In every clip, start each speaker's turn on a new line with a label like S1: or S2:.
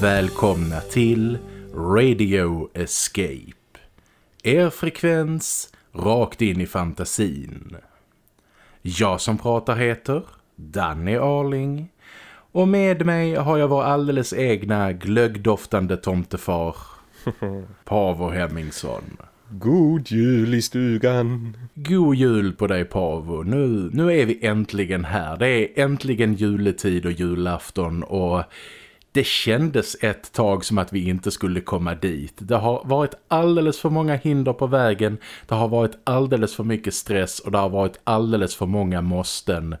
S1: Och välkomna till Radio Escape. Er frekvens rakt in i fantasin. Jag som pratar heter Danny Arling och med mig har jag vår alldeles egna glöggdoftande tomtefar Pavo Hemmingsson.
S2: God jul i stugan.
S1: God jul på dig Pavo. Nu, nu är vi äntligen här. Det är äntligen juletid och julafton och det kändes ett tag som att vi inte skulle komma dit. Det har varit alldeles för många hinder på vägen. Det har varit alldeles för mycket stress och det har varit alldeles för många måsten.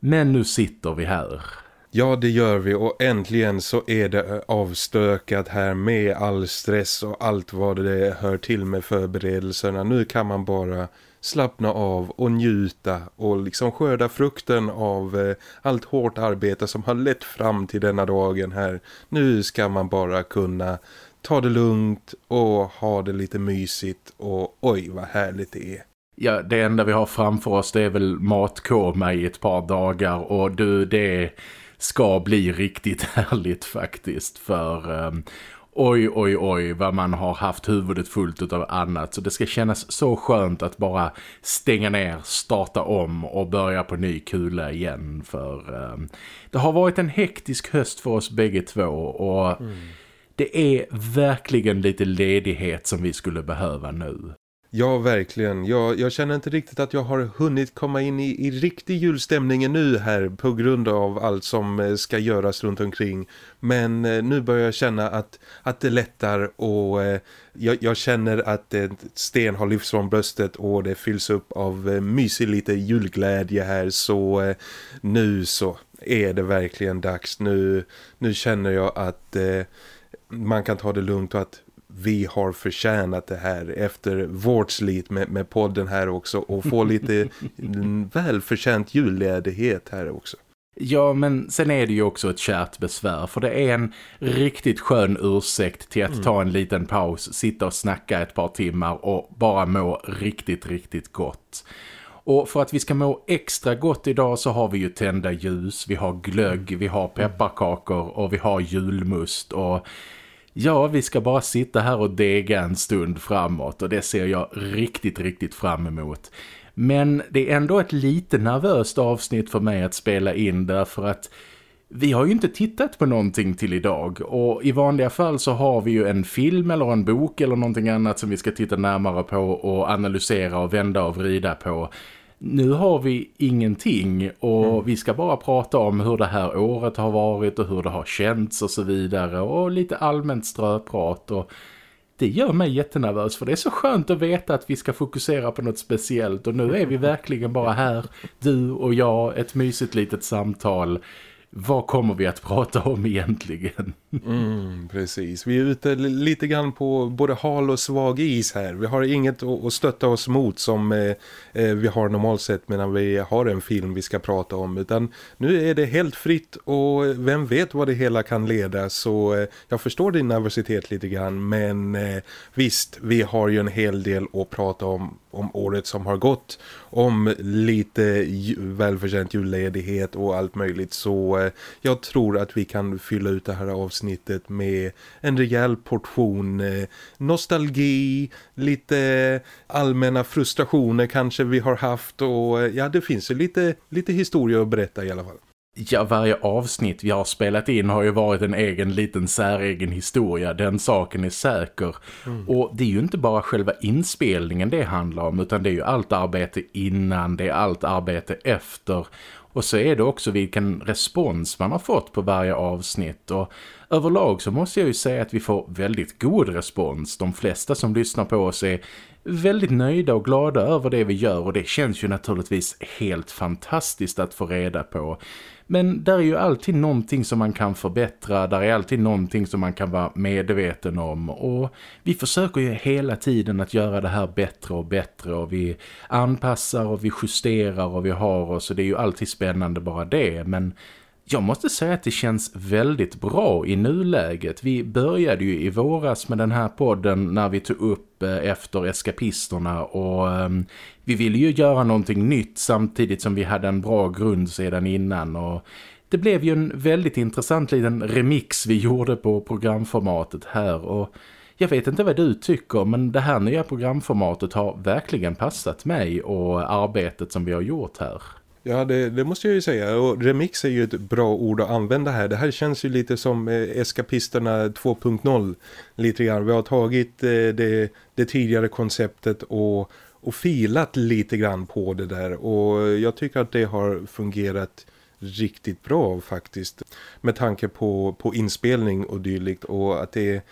S1: Men nu sitter vi här.
S2: Ja, det gör vi och äntligen så är det avstökat här med all stress och allt vad det hör till med förberedelserna. Nu kan man bara slappna av och njuta och liksom skörda frukten av eh, allt hårt arbete som har lett fram till denna dagen här. Nu ska man bara kunna ta det lugnt och ha det lite mysigt och oj vad härligt det är.
S1: Ja, det enda vi har framför oss det är väl matkoma i ett par dagar och du, det ska bli riktigt härligt faktiskt för um, oj oj oj vad man har haft huvudet fullt av annat så det ska kännas så skönt att bara stänga ner, starta om och börja på ny kula igen för um, det har varit en hektisk höst för oss bägge två och mm. det är verkligen lite ledighet som vi skulle behöva nu.
S2: Ja, verkligen. Jag, jag känner inte riktigt att jag har hunnit komma in i, i riktig julstämningen nu här på grund av allt som eh, ska göras runt omkring. Men eh, nu börjar jag känna att, att det lättar och eh, jag, jag, känner att ett sten har lyfts från bröstet och det fylls upp av eh, mysig lite julglädje här. Så eh, nu så är det verkligen dags. Nu, nu känner jag att eh, man kan ta det lugnt och att vi har förtjänat det här efter vårt slit med, med podden här också och få lite välförtjänt julledighet här också.
S1: Ja, men sen är det ju också ett kärt besvär för det är en riktigt skön ursäkt till att mm. ta en liten paus, sitta och snacka ett par timmar och bara må riktigt, riktigt gott. Och för att vi ska må extra gott idag så har vi ju tända ljus, vi har glögg, vi har pepparkakor och vi har julmust och Ja, vi ska bara sitta här och dega en stund framåt och det ser jag riktigt, riktigt fram emot. Men det är ändå ett lite nervöst avsnitt för mig att spela in därför att vi har ju inte tittat på någonting till idag och i vanliga fall så har vi ju en film eller en bok eller någonting annat som vi ska titta närmare på och analysera och vända och vrida på nu har vi ingenting och mm. vi ska bara prata om hur det här året har varit och hur det har känts och så vidare och lite allmänt ströprat och det gör mig jättenervös för det är så skönt att veta att vi ska fokusera på något speciellt och nu är vi verkligen bara här, du och jag, ett mysigt litet samtal vad kommer vi att prata om egentligen?
S2: Mm, precis. Vi är ute lite grann på både hal och svag is här. Vi har inget att stötta oss mot som eh, eh, vi har normalt sett medan vi har en film vi ska prata om. Utan nu är det helt fritt och vem vet vad det hela kan leda. Så eh, jag förstår din nervositet lite grann. Men eh, visst, vi har ju en hel del att prata om om året som har gått om lite välförtjänt julledighet och allt möjligt så eh, jag tror att vi kan fylla ut det här avsnittet med en rejäl portion eh, nostalgi, lite allmänna frustrationer kanske vi har haft och eh, ja det finns ju lite, lite historia att berätta i alla fall.
S1: Ja, varje avsnitt vi har spelat in har ju varit en egen liten säregen historia. Den saken är säker. Mm. Och det är ju inte bara själva inspelningen det handlar om utan det är ju allt arbete innan, det är allt arbete efter. Och så är det också vilken respons man har fått på varje avsnitt. Och överlag så måste jag ju säga att vi får väldigt god respons. De flesta som lyssnar på oss är väldigt nöjda och glada över det vi gör och det känns ju naturligtvis helt fantastiskt att få reda på. Men där är ju alltid någonting som man kan förbättra, där är alltid någonting som man kan vara medveten om och vi försöker ju hela tiden att göra det här bättre och bättre och vi anpassar och vi justerar och vi har oss och det är ju alltid spännande bara det men jag måste säga att det känns väldigt bra i nuläget. Vi började ju i våras med den här podden när vi tog upp eh, efter eskapisterna och ehm, vi ville ju göra någonting nytt samtidigt som vi hade en bra grund sedan innan och det blev ju en väldigt intressant liten remix vi gjorde på programformatet här och jag vet inte vad du tycker men det här nya programformatet har verkligen passat mig och arbetet som vi har gjort här.
S2: Ja, det, det, måste jag ju säga. Och remix är ju ett bra ord att använda här. Det här känns ju lite som eh, Eskapisterna 2.0 lite grann. Vi har tagit eh, det, det tidigare konceptet och, och filat lite grann på det där. Och jag tycker att det har fungerat riktigt bra faktiskt. Med tanke på, på inspelning och dylikt och att det är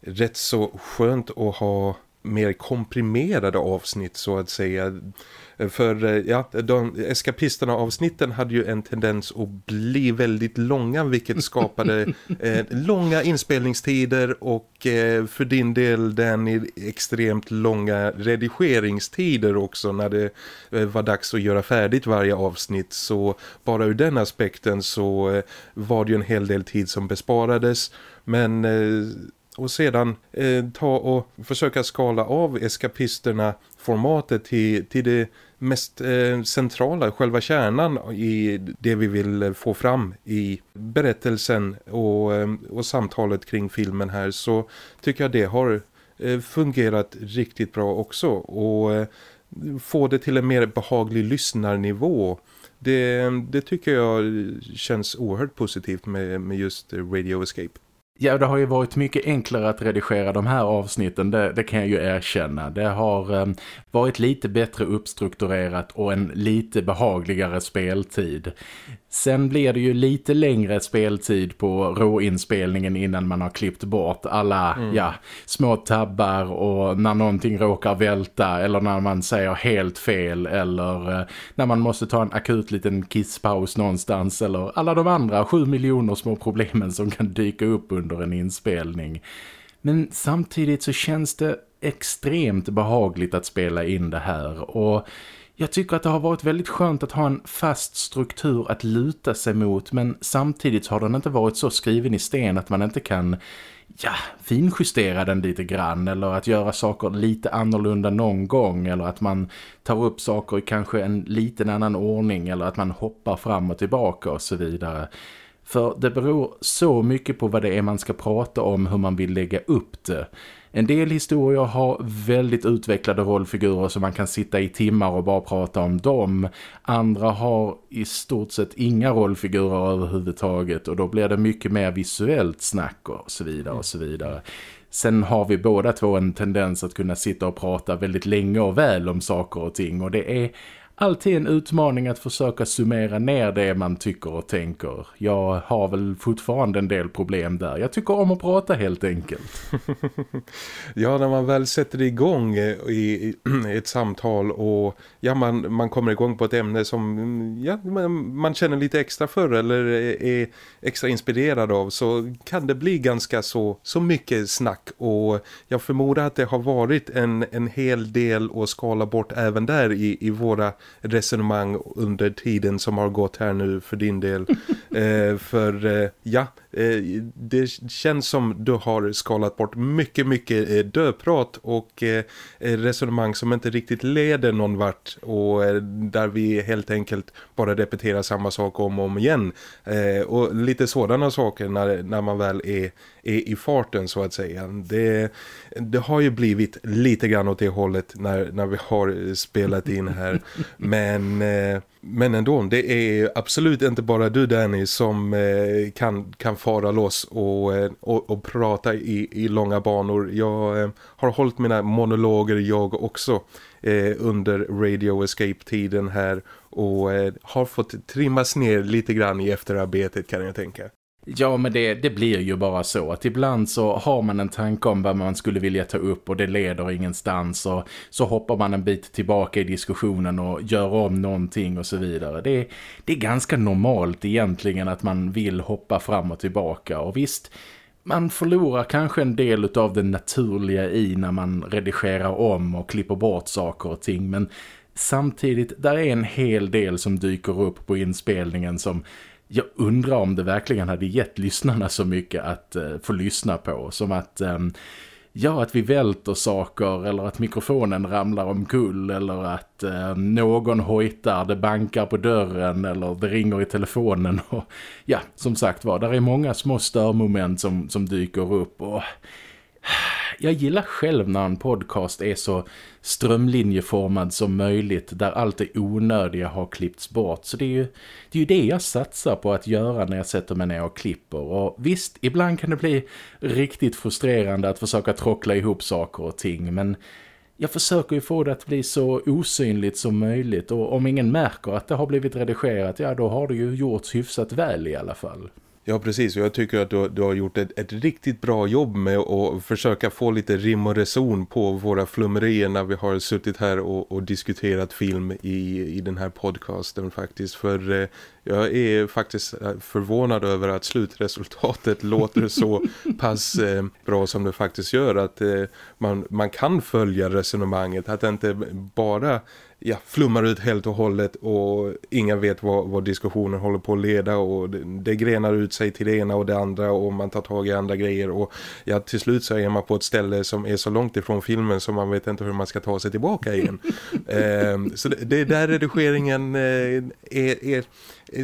S2: rätt så skönt att ha mer komprimerade avsnitt så att säga. För eh, ja, de eskapisterna avsnitten hade ju en tendens att bli väldigt långa vilket skapade eh, långa inspelningstider och eh, för din del den extremt långa redigeringstider också när det eh, var dags att göra färdigt varje avsnitt. Så bara ur den aspekten så eh, var det ju en hel del tid som besparades. Men eh, och sedan eh, ta och försöka skala av eskapisterna formatet till, till det mest eh, centrala, själva kärnan i det vi vill eh, få fram i berättelsen och, eh, och samtalet kring filmen här så tycker jag det har eh, fungerat riktigt bra också och eh, få det till en mer behaglig lyssnarnivå det, det tycker jag känns oerhört positivt med, med just Radio Escape.
S1: Ja, det har ju varit mycket enklare att redigera de här avsnitten, det, det kan jag ju erkänna. Det har eh, varit lite bättre uppstrukturerat och en lite behagligare speltid. Sen blir det ju lite längre speltid på råinspelningen innan man har klippt bort alla mm. ja, små tabbar och när någonting råkar välta eller när man säger helt fel eller eh, när man måste ta en akut liten kisspaus någonstans eller alla de andra sju miljoner små problemen som kan dyka upp under en inspelning. Men samtidigt så känns det extremt behagligt att spela in det här och jag tycker att det har varit väldigt skönt att ha en fast struktur att luta sig mot men samtidigt har den inte varit så skriven i sten att man inte kan ja, finjustera den lite grann eller att göra saker lite annorlunda någon gång eller att man tar upp saker i kanske en liten annan ordning eller att man hoppar fram och tillbaka och så vidare. För det beror så mycket på vad det är man ska prata om, hur man vill lägga upp det. En del historier har väldigt utvecklade rollfigurer så man kan sitta i timmar och bara prata om dem. Andra har i stort sett inga rollfigurer överhuvudtaget och då blir det mycket mer visuellt snack och så vidare och så vidare. Sen har vi båda två en tendens att kunna sitta och prata väldigt länge och väl om saker och ting och det är alltid en utmaning att försöka summera ner det man tycker och tänker. Jag har väl fortfarande en del problem där. Jag tycker om att prata helt enkelt.
S2: ja, när man väl sätter igång eh, i, ett samtal och ja, man, man kommer igång på ett ämne som mm, ja, man, man känner lite extra för eller är extra inspirerad av så kan det bli ganska så, så mycket snack och jag förmodar att det har varit en, en hel del att skala bort även där i, i våra resonemang under tiden som har gått här nu för din del. eh, för eh, ja, det känns som du har skalat bort mycket, mycket eh, döprat och eh, resonemang som inte riktigt leder någon vart och eh, där vi helt enkelt bara repeterar samma sak om och om igen. Eh, och lite sådana saker när, när man väl är, är i farten så att säga. Det, det har ju blivit lite grann åt det hållet när, när vi har spelat in här. Men, eh, men ändå, det är absolut inte bara du Danny som eh, kan, kan fara loss och, eh, och, och prata i, i långa banor. Jag eh, har hållit mina monologer jag också eh, under Radio Escape-tiden här och eh, har fått trimmas ner lite grann i efterarbetet kan jag tänka.
S1: Ja, men det, det blir ju bara så att ibland så har man en tanke om vad man skulle vilja ta upp och det leder ingenstans och så hoppar man en bit tillbaka i diskussionen och gör om någonting och så vidare. Det, det är ganska normalt egentligen att man vill hoppa fram och tillbaka och visst, man förlorar kanske en del av det naturliga i när man redigerar om och klipper bort saker och ting men samtidigt, där är en hel del som dyker upp på inspelningen som jag undrar om det verkligen hade gett lyssnarna så mycket att eh, få lyssna på. Som att eh, ja, att vi välter saker eller att mikrofonen ramlar omkull eller att eh, någon hojtar, det bankar på dörren eller det ringer i telefonen och ja, som sagt var, där är många små störmoment som, som dyker upp och jag gillar själv när en podcast är så strömlinjeformad som möjligt där allt det onödiga har klippts bort. Så det är, ju, det är ju det jag satsar på att göra när jag sätter mig ner och klipper. Och visst, ibland kan det bli riktigt frustrerande att försöka trockla ihop saker och ting. Men jag försöker ju få det att bli så osynligt som möjligt. Och om ingen märker att det har blivit redigerat, ja då har det ju gjorts hyfsat väl i alla fall.
S2: Ja, precis. Och jag tycker att du, du har gjort ett, ett, riktigt bra jobb med att försöka få lite rim och reson på våra flummerier när vi har suttit här och, och diskuterat film i, i den här podcasten faktiskt. För eh, jag är faktiskt eh, förvånad över att slutresultatet låter så pass eh, bra som det faktiskt gör. Att eh, man, man kan följa resonemanget. Att det inte bara ja, flummar ut helt och hållet och ingen vet vad, vad diskussionen håller på att leda och det, det, grenar ut sig till det ena och det andra och man tar tag i andra grejer och ja, till slut så är man på ett ställe som är så långt ifrån filmen så man vet inte hur man ska ta sig tillbaka igen. eh, så det, det där redigeringen eh, är, är,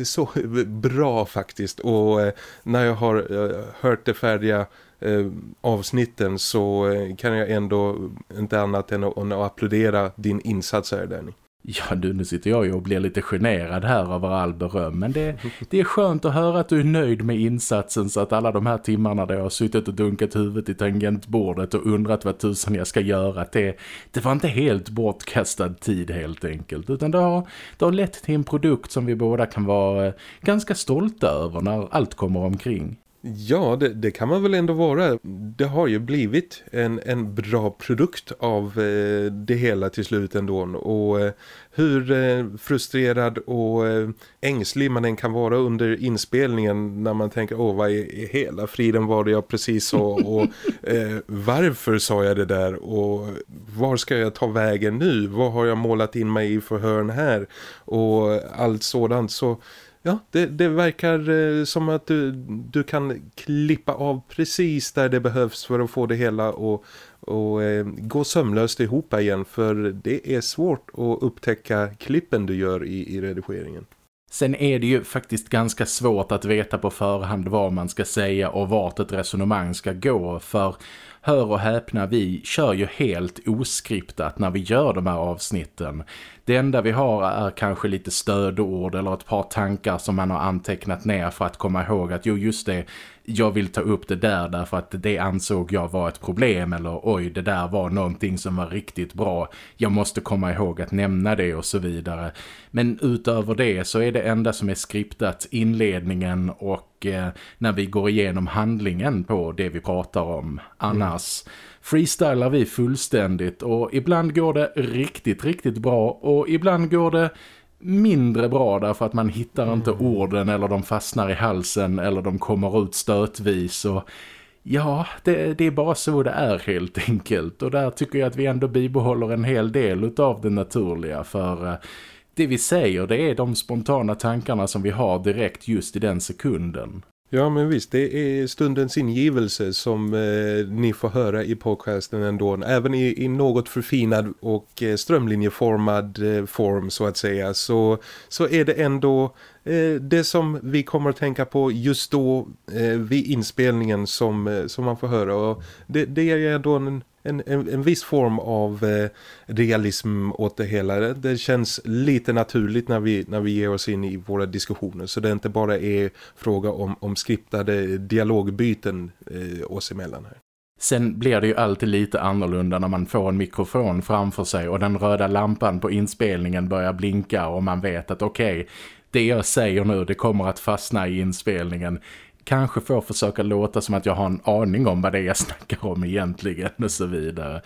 S2: så bra faktiskt och eh, när jag har eh, hört det färdiga Eh, avsnitten så eh, kan jag ändå inte annat än att, applådera din insats här Danny.
S1: Ja du, nu sitter jag ju och blir lite generad här över all beröm. Men det, det är skönt att höra att du är nöjd med insatsen så att alla de här timmarna där jag har suttit och dunkat huvudet i tangentbordet och undrat vad tusan jag ska göra. Det, det var inte helt bortkastad tid helt enkelt. Utan det har, det har lett till en produkt som vi båda kan vara eh, ganska stolta över när allt kommer omkring.
S2: Ja, det, det, kan man väl ändå vara. Det har ju blivit en, en bra produkt av eh, det hela till slut ändå. Och eh, hur eh, frustrerad och ängslig man än kan vara under inspelningen när man tänker, åh vad i hela friden var det jag precis sa och eh, varför sa jag det där och var ska jag ta vägen nu? Vad har jag målat in mig i för hörn här? Och allt sådant så Ja, det, det verkar eh, som att du, du kan klippa av precis där det behövs för att få det hela och, och eh, gå sömlöst ihop igen för det är svårt att upptäcka klippen du gör i, i redigeringen.
S1: Sen är det ju faktiskt ganska svårt att veta på förhand vad man ska säga och vart ett resonemang ska gå för hör och häpna, vi kör ju helt oskriptat när vi gör de här avsnitten. Det enda vi har är kanske lite stödord eller ett par tankar som man har antecknat ner för att komma ihåg att jo just det, jag vill ta upp det där därför att det ansåg jag var ett problem eller oj det där var någonting som var riktigt bra. Jag måste komma ihåg att nämna det och så vidare. Men utöver det så är det enda som är skriptat inledningen och eh, när vi går igenom handlingen på det vi pratar om. Annars mm. freestylar vi fullständigt och ibland går det riktigt, riktigt bra och ibland går det mindre bra därför att man hittar mm. inte orden eller de fastnar i halsen eller de kommer ut stötvis och ja, det, det, är bara så det är helt enkelt och där tycker jag att vi ändå bibehåller en hel del av det naturliga för eh, det vi säger det är de spontana tankarna som vi har direkt just i den sekunden.
S2: Ja men visst, det är stundens ingivelse som eh, ni får höra i podcasten ändå. Även i, i något förfinad och eh, strömlinjeformad eh, form så att säga. Så, så är det ändå eh, det som vi kommer att tänka på just då eh, vid inspelningen som, eh, som man får höra. Och det, det är ändå en en, en, en viss form av eh, realism åt det hela. Det känns lite naturligt när vi, när vi ger oss in i våra diskussioner. Så det inte bara är fråga om, om skriptade dialogbyten eh, oss emellan här.
S1: Sen blir det ju alltid lite annorlunda när man får en mikrofon framför sig och den röda lampan på inspelningen börjar blinka och man vet att okej, okay, det jag säger nu det kommer att fastna i inspelningen kanske får försöka låta som att jag har en aning om vad det är jag snackar om egentligen och så vidare.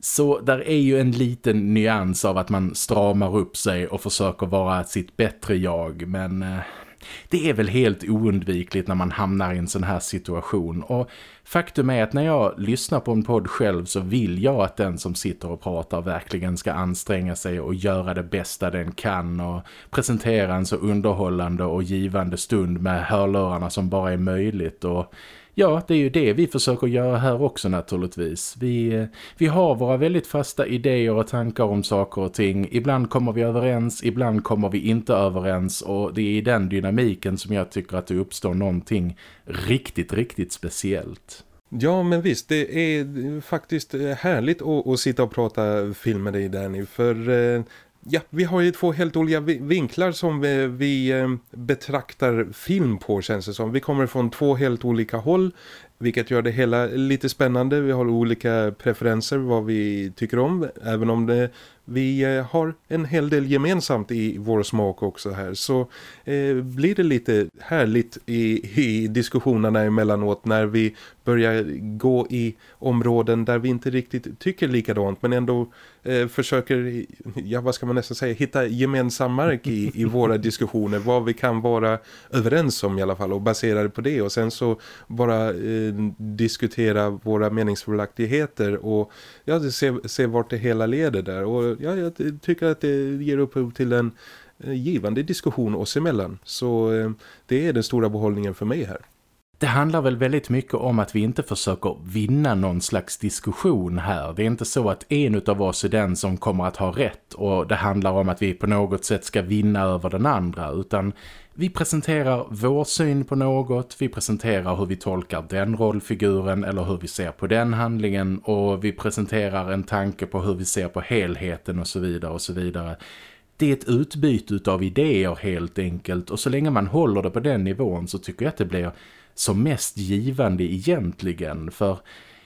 S1: Så där är ju en liten nyans av att man stramar upp sig och försöker vara sitt bättre jag men eh, det är väl helt oundvikligt när man hamnar i en sån här situation. Och faktum är att när jag lyssnar på en podd själv så vill jag att den som sitter och pratar verkligen ska anstränga sig och göra det bästa den kan och presentera en så underhållande och givande stund med hörlurarna som bara är möjligt. Och Ja, det är ju det vi försöker göra här också naturligtvis. Vi, eh, vi har våra väldigt fasta idéer och tankar om saker och ting. Ibland kommer vi överens, ibland kommer vi inte överens och det är i den dynamiken som jag tycker att det uppstår någonting riktigt, riktigt speciellt.
S2: Ja men visst, det är faktiskt eh, härligt att, att sitta och prata film med dig Danny för eh, Ja, vi har ju två helt olika vinklar som vi, vi eh, betraktar film på känns det som. Vi kommer från två helt olika håll vilket gör det hela lite spännande. Vi har olika preferenser vad vi tycker om även om det vi eh, har en hel del gemensamt i vår smak också här. Så eh, blir det lite härligt i, i diskussionerna emellanåt när vi börjar gå i områden där vi inte riktigt tycker likadant men ändå eh, försöker, ja vad ska man nästan säga, hitta gemensam mark i, i våra diskussioner, vad vi kan vara överens om i alla fall och baserade på det. Och sen så bara eh, diskutera våra meningsfullaktigheter och ja, se, se vart det hela leder där. Och ja, jag tycker att det ger upphov till en eh, givande diskussion oss emellan. Så eh, det är den stora behållningen för mig här.
S1: Det handlar väl väldigt mycket om att vi inte försöker vinna någon slags diskussion här. Det är inte så att en av oss är den som kommer att ha rätt och det handlar om att vi på något sätt ska vinna över den andra utan vi presenterar vår syn på något, vi presenterar hur vi tolkar den rollfiguren eller hur vi ser på den handlingen och vi presenterar en tanke på hur vi ser på helheten och så vidare och så vidare. Det är ett utbyte av idéer helt enkelt och så länge man håller det på den nivån så tycker jag att det blir som mest givande egentligen för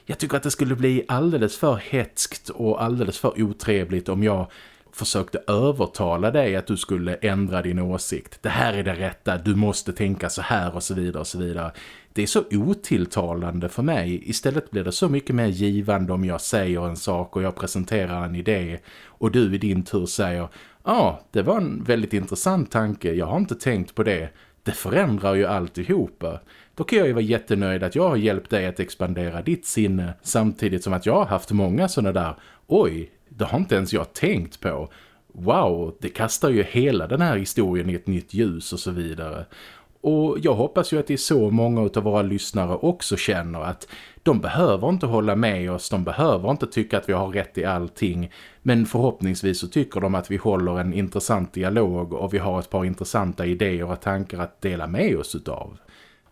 S1: jag tycker att det skulle bli alldeles för hetskt och alldeles för otrevligt om jag försökte övertala dig att du skulle ändra din åsikt. Det här är det rätta, du måste tänka så här och så vidare och så vidare. Det är så otilltalande för mig. Istället blir det så mycket mer givande om jag säger en sak och jag presenterar en idé och du i din tur säger ja, ah, det var en väldigt intressant tanke, jag har inte tänkt på det. Det förändrar ju alltihopa. Då kan jag ju vara jättenöjd att jag har hjälpt dig att expandera ditt sinne samtidigt som att jag har haft många sådana där oj, det har inte ens jag tänkt på. Wow, det kastar ju hela den här historien i ett nytt ljus och så vidare. Och jag hoppas ju att det är så många av våra lyssnare också känner att de behöver inte hålla med oss, de behöver inte tycka att vi har rätt i allting. Men förhoppningsvis så tycker de att vi håller en intressant dialog och vi har ett par intressanta idéer och tankar att dela med oss utav.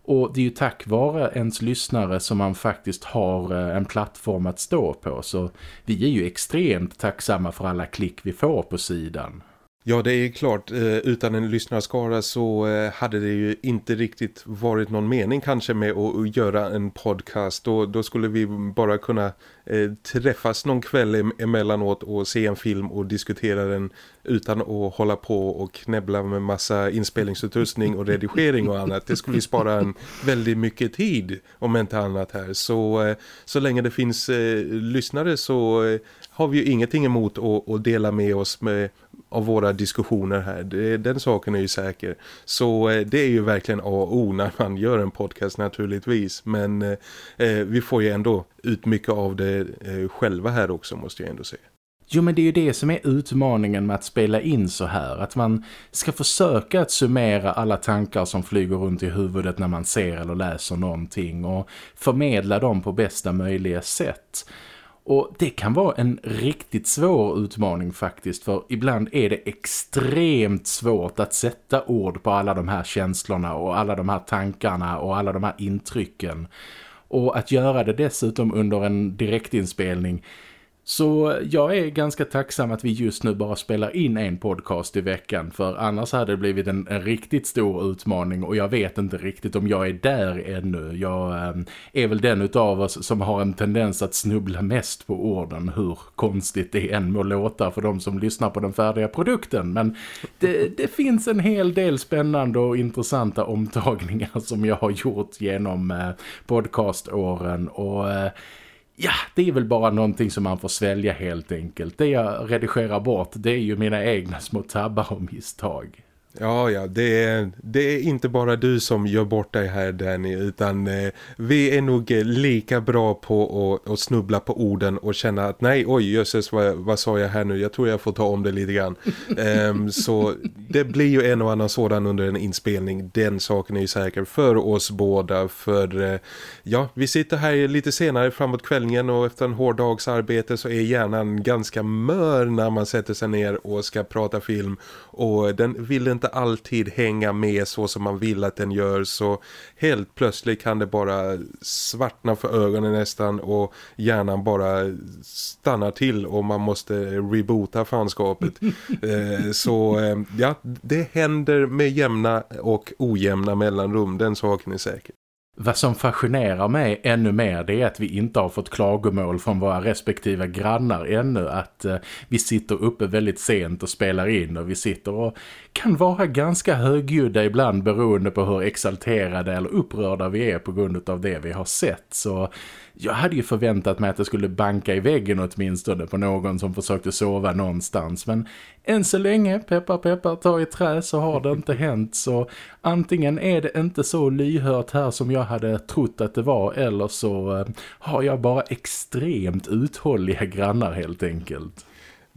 S1: Och det är ju tack vare ens lyssnare som man faktiskt har eh, en plattform att stå på. Så vi är ju extremt tacksamma för alla klick vi får på sidan.
S2: Ja, det är klart. Eh, utan en lyssnarskara så eh, hade det ju inte riktigt varit någon mening kanske med att göra en podcast. Då, då skulle vi bara kunna eh, träffas någon kväll emellanåt och se en film och diskutera den utan att hålla på och knäbbla med massa inspelningsutrustning och redigering och annat. Det skulle spara en väldigt mycket tid om inte annat här. Så, så länge det finns lyssnare så har vi ju ingenting emot att, att dela med oss med, av våra diskussioner här. Det, den saken är ju säker. Så eh, det är ju verkligen A och O när man gör en podcast naturligtvis. Men eh, eh, vi får ju ändå ut mycket av det eh, själva här också måste jag ändå säga.
S1: Jo men det är ju det som är utmaningen med att spela in så här. Att man ska försöka att summera alla tankar som flyger runt i huvudet när man ser eller läser någonting och förmedla dem på bästa möjliga sätt. Och det kan vara en riktigt svår utmaning faktiskt för ibland är det extremt svårt att sätta ord på alla de här känslorna och alla de här tankarna och alla de här intrycken. Och att göra det dessutom under en direktinspelning så jag är ganska tacksam att vi just nu bara spelar in en podcast i veckan för annars hade det blivit en, en riktigt stor utmaning och jag vet inte riktigt om jag är där ännu. Jag äh, är väl den utav oss som har en tendens att snubbla mest på orden hur konstigt det än må låta för de som lyssnar på den färdiga produkten. Men det, det finns en hel del spännande och intressanta omtagningar som jag har gjort genom eh, podcaståren och... eh, Ja, det är väl bara någonting som man får svälja helt enkelt. Det jag redigerar bort, det är ju mina egna små tabbar och misstag.
S2: Ja, ja, det är, det är inte bara du som gör bort dig här Danny utan eh, vi är nog lika bra på att, att snubbla på orden och känna att nej, oj jösses vad, vad sa jag här nu? Jag tror jag får ta om det lite grann. um, så det blir ju en och annan sådan under en inspelning, den saken är ju säker för oss båda för eh, ja, vi sitter här lite senare framåt kvällningen och efter en hård dags arbete så är hjärnan ganska mör när man sätter sig ner och ska prata film och den vill inte alltid hänga med så som man vill att den gör så helt plötsligt kan det bara svartna för ögonen nästan och hjärnan bara stannar till och man måste reboota fanskapet. Eh, så eh, ja, det händer med jämna och ojämna mellanrum, den saken är säker.
S1: Vad som fascinerar mig ännu mer det är att vi inte har fått klagomål från våra respektive grannar ännu att eh, vi sitter uppe väldigt sent och spelar in och vi sitter och kan vara ganska högljudda ibland beroende på hur exalterade eller upprörda vi är på grund av det vi har sett. Så jag hade ju förväntat mig att det skulle banka i väggen åtminstone på någon som försökte sova någonstans. Men än så länge, peppar peppar, ta i trä så har det inte hänt. Så antingen är det inte så lyhört här som jag hade trott att det var eller så eh, har jag bara extremt uthålliga grannar helt enkelt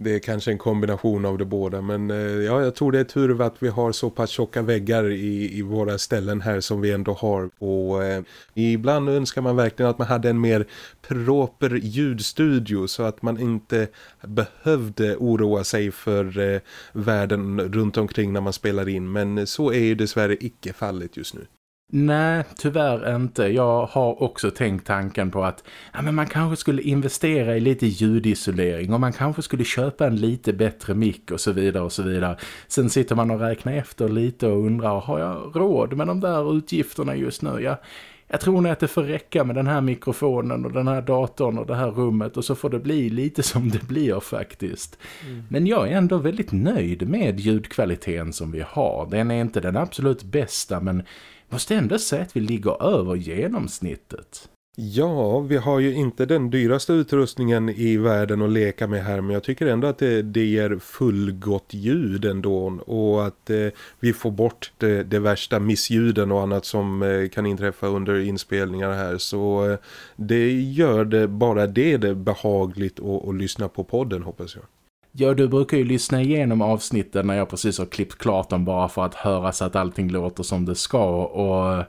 S2: det är kanske en kombination av det båda men eh, ja, jag tror det är tur att vi har så pass tjocka väggar i, i våra ställen här som vi ändå har och eh, ibland önskar man verkligen att man hade en mer proper ljudstudio så att man inte behövde oroa sig för eh, världen runt omkring när man spelar in men så är ju dessvärre icke fallet just nu.
S1: Nej, tyvärr inte. Jag har också tänkt tanken på att ja, men man kanske skulle investera i lite ljudisolering och man kanske skulle köpa en lite bättre mick och så vidare och så vidare. Sen sitter man och räknar efter lite och undrar, har jag råd med de där utgifterna just nu? Ja, jag tror nog att det får räcka med den här mikrofonen och den här datorn och det här rummet och så får det bli lite som det blir faktiskt. Mm. Men jag är ändå väldigt nöjd med ljudkvaliteten som vi har. Den är inte den absolut bästa men vad ändå säga att vi ligger över genomsnittet.
S2: Ja, vi har ju inte den dyraste utrustningen i världen att leka med här men jag tycker ändå att det, det ger fullgott ljud ändå och att eh, vi får bort det, det, värsta missljuden och annat som eh, kan inträffa under inspelningar här så eh, det gör det bara det, det behagligt att, att lyssna på podden hoppas jag.
S1: Ja, du brukar ju lyssna igenom avsnitten när jag precis har klippt klart dem bara för att höra så att allting låter som det ska. Och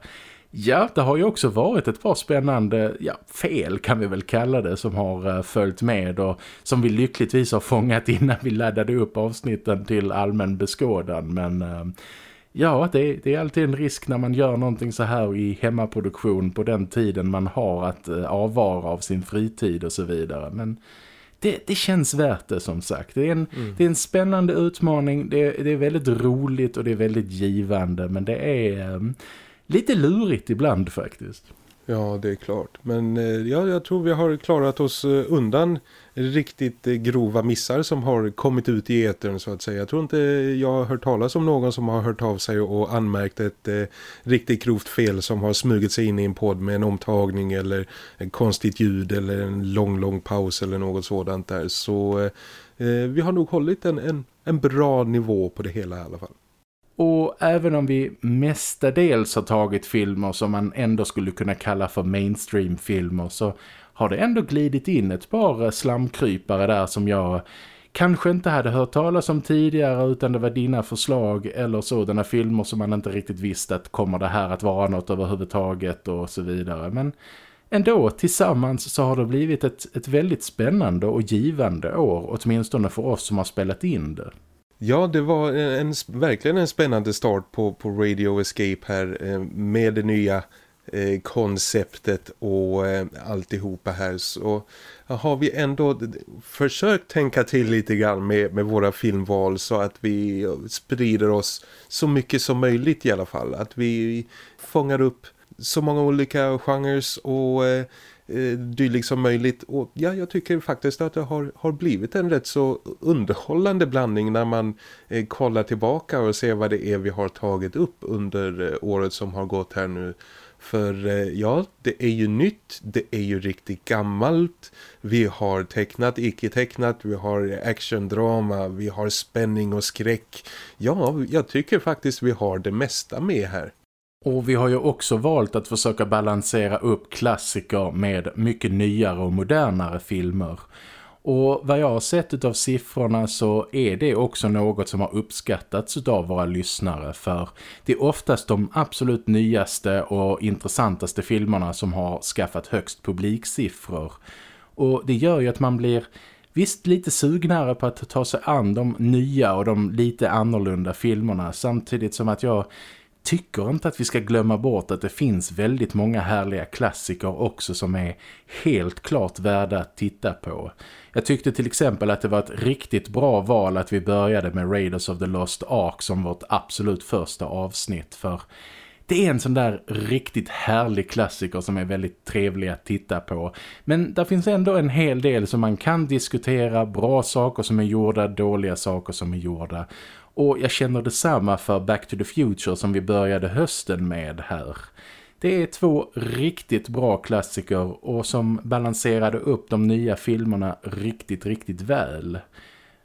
S1: ja, det har ju också varit ett par spännande ja, fel kan vi väl kalla det som har eh, följt med och som vi lyckligtvis har fångat innan vi laddade upp avsnitten till allmän beskådan. Men... Eh, ja, det, det, är alltid en risk när man gör någonting så här i hemmaproduktion på den tiden man har att eh, avvara av sin fritid och så vidare. Men det, det känns värt det som sagt. Det är en, mm. det är en spännande utmaning, det, det är väldigt roligt och det är väldigt givande. Men det är um, lite lurigt ibland faktiskt.
S2: Ja, det är klart. Men eh, ja, jag tror vi har klarat oss eh, undan riktigt eh, grova missar som har kommit ut i etern så att säga. Jag tror inte jag har hört talas om någon som har hört av sig och anmärkt ett eh, riktigt grovt fel som har smugit sig in i en podd med en omtagning eller en konstigt ljud eller en lång, lång paus eller något sådant där. Så eh, vi har nog hållit en, en, en bra nivå på det hela i alla fall.
S1: Och även om vi mestadels har tagit filmer som man ändå skulle kunna kalla för mainstream-filmer så har det ändå glidit in ett par slamkrypare där som jag kanske inte hade hört talas om tidigare utan det var dina förslag eller sådana filmer som man inte riktigt visste att kommer det här att vara något överhuvudtaget och så vidare. Men ändå tillsammans så har det blivit ett, ett väldigt spännande och givande år åtminstone för oss som har spelat in det.
S2: Ja, det var eh, en, verkligen en spännande start på, på Radio Escape här eh, med det nya eh, konceptet och eh, alltihopa här. Så har vi ändå försökt tänka till lite grann med, med våra filmval så att vi sprider oss så mycket som möjligt i alla fall. Att vi fångar upp så många olika genrer och eh, eh, dylikt som möjligt. Och ja, jag tycker faktiskt att det har, har blivit en rätt så underhållande blandning när man eh, kollar tillbaka och ser vad det är vi har tagit upp under eh, året som har gått här nu För eh, ja, det är ju nytt, det är ju riktigt gammalt. Vi har tecknat, icke-tecknat, vi har actiondrama, vi har spänning och skräck. Ja, jag tycker faktiskt vi har det mesta med här.
S1: Och vi har ju också valt att försöka balansera upp klassiker med mycket nyare och modernare filmer. Och vad jag har sett av siffrorna så är det också något som har uppskattats av våra lyssnare för det är oftast de absolut nyaste och intressantaste filmerna som har skaffat högst publiksiffror. Och det gör ju att man blir visst lite sugnare på att ta sig an de nya och de lite annorlunda filmerna samtidigt som att jag tycker inte att vi ska glömma bort att det finns väldigt många härliga klassiker också som är helt klart värda att titta på. Jag tyckte till exempel att det var ett riktigt bra val att vi började med Raiders of the Lost Ark som vårt absolut första avsnitt för det är en sån där riktigt härlig klassiker som är väldigt trevlig att titta på. Men där finns ändå en hel del som man kan diskutera, bra saker som är gjorda, dåliga saker som är gjorda. Och jag känner detsamma för Back to the Future som vi började hösten med här. Det är två riktigt bra klassiker och som balanserade upp de nya filmerna riktigt, riktigt väl.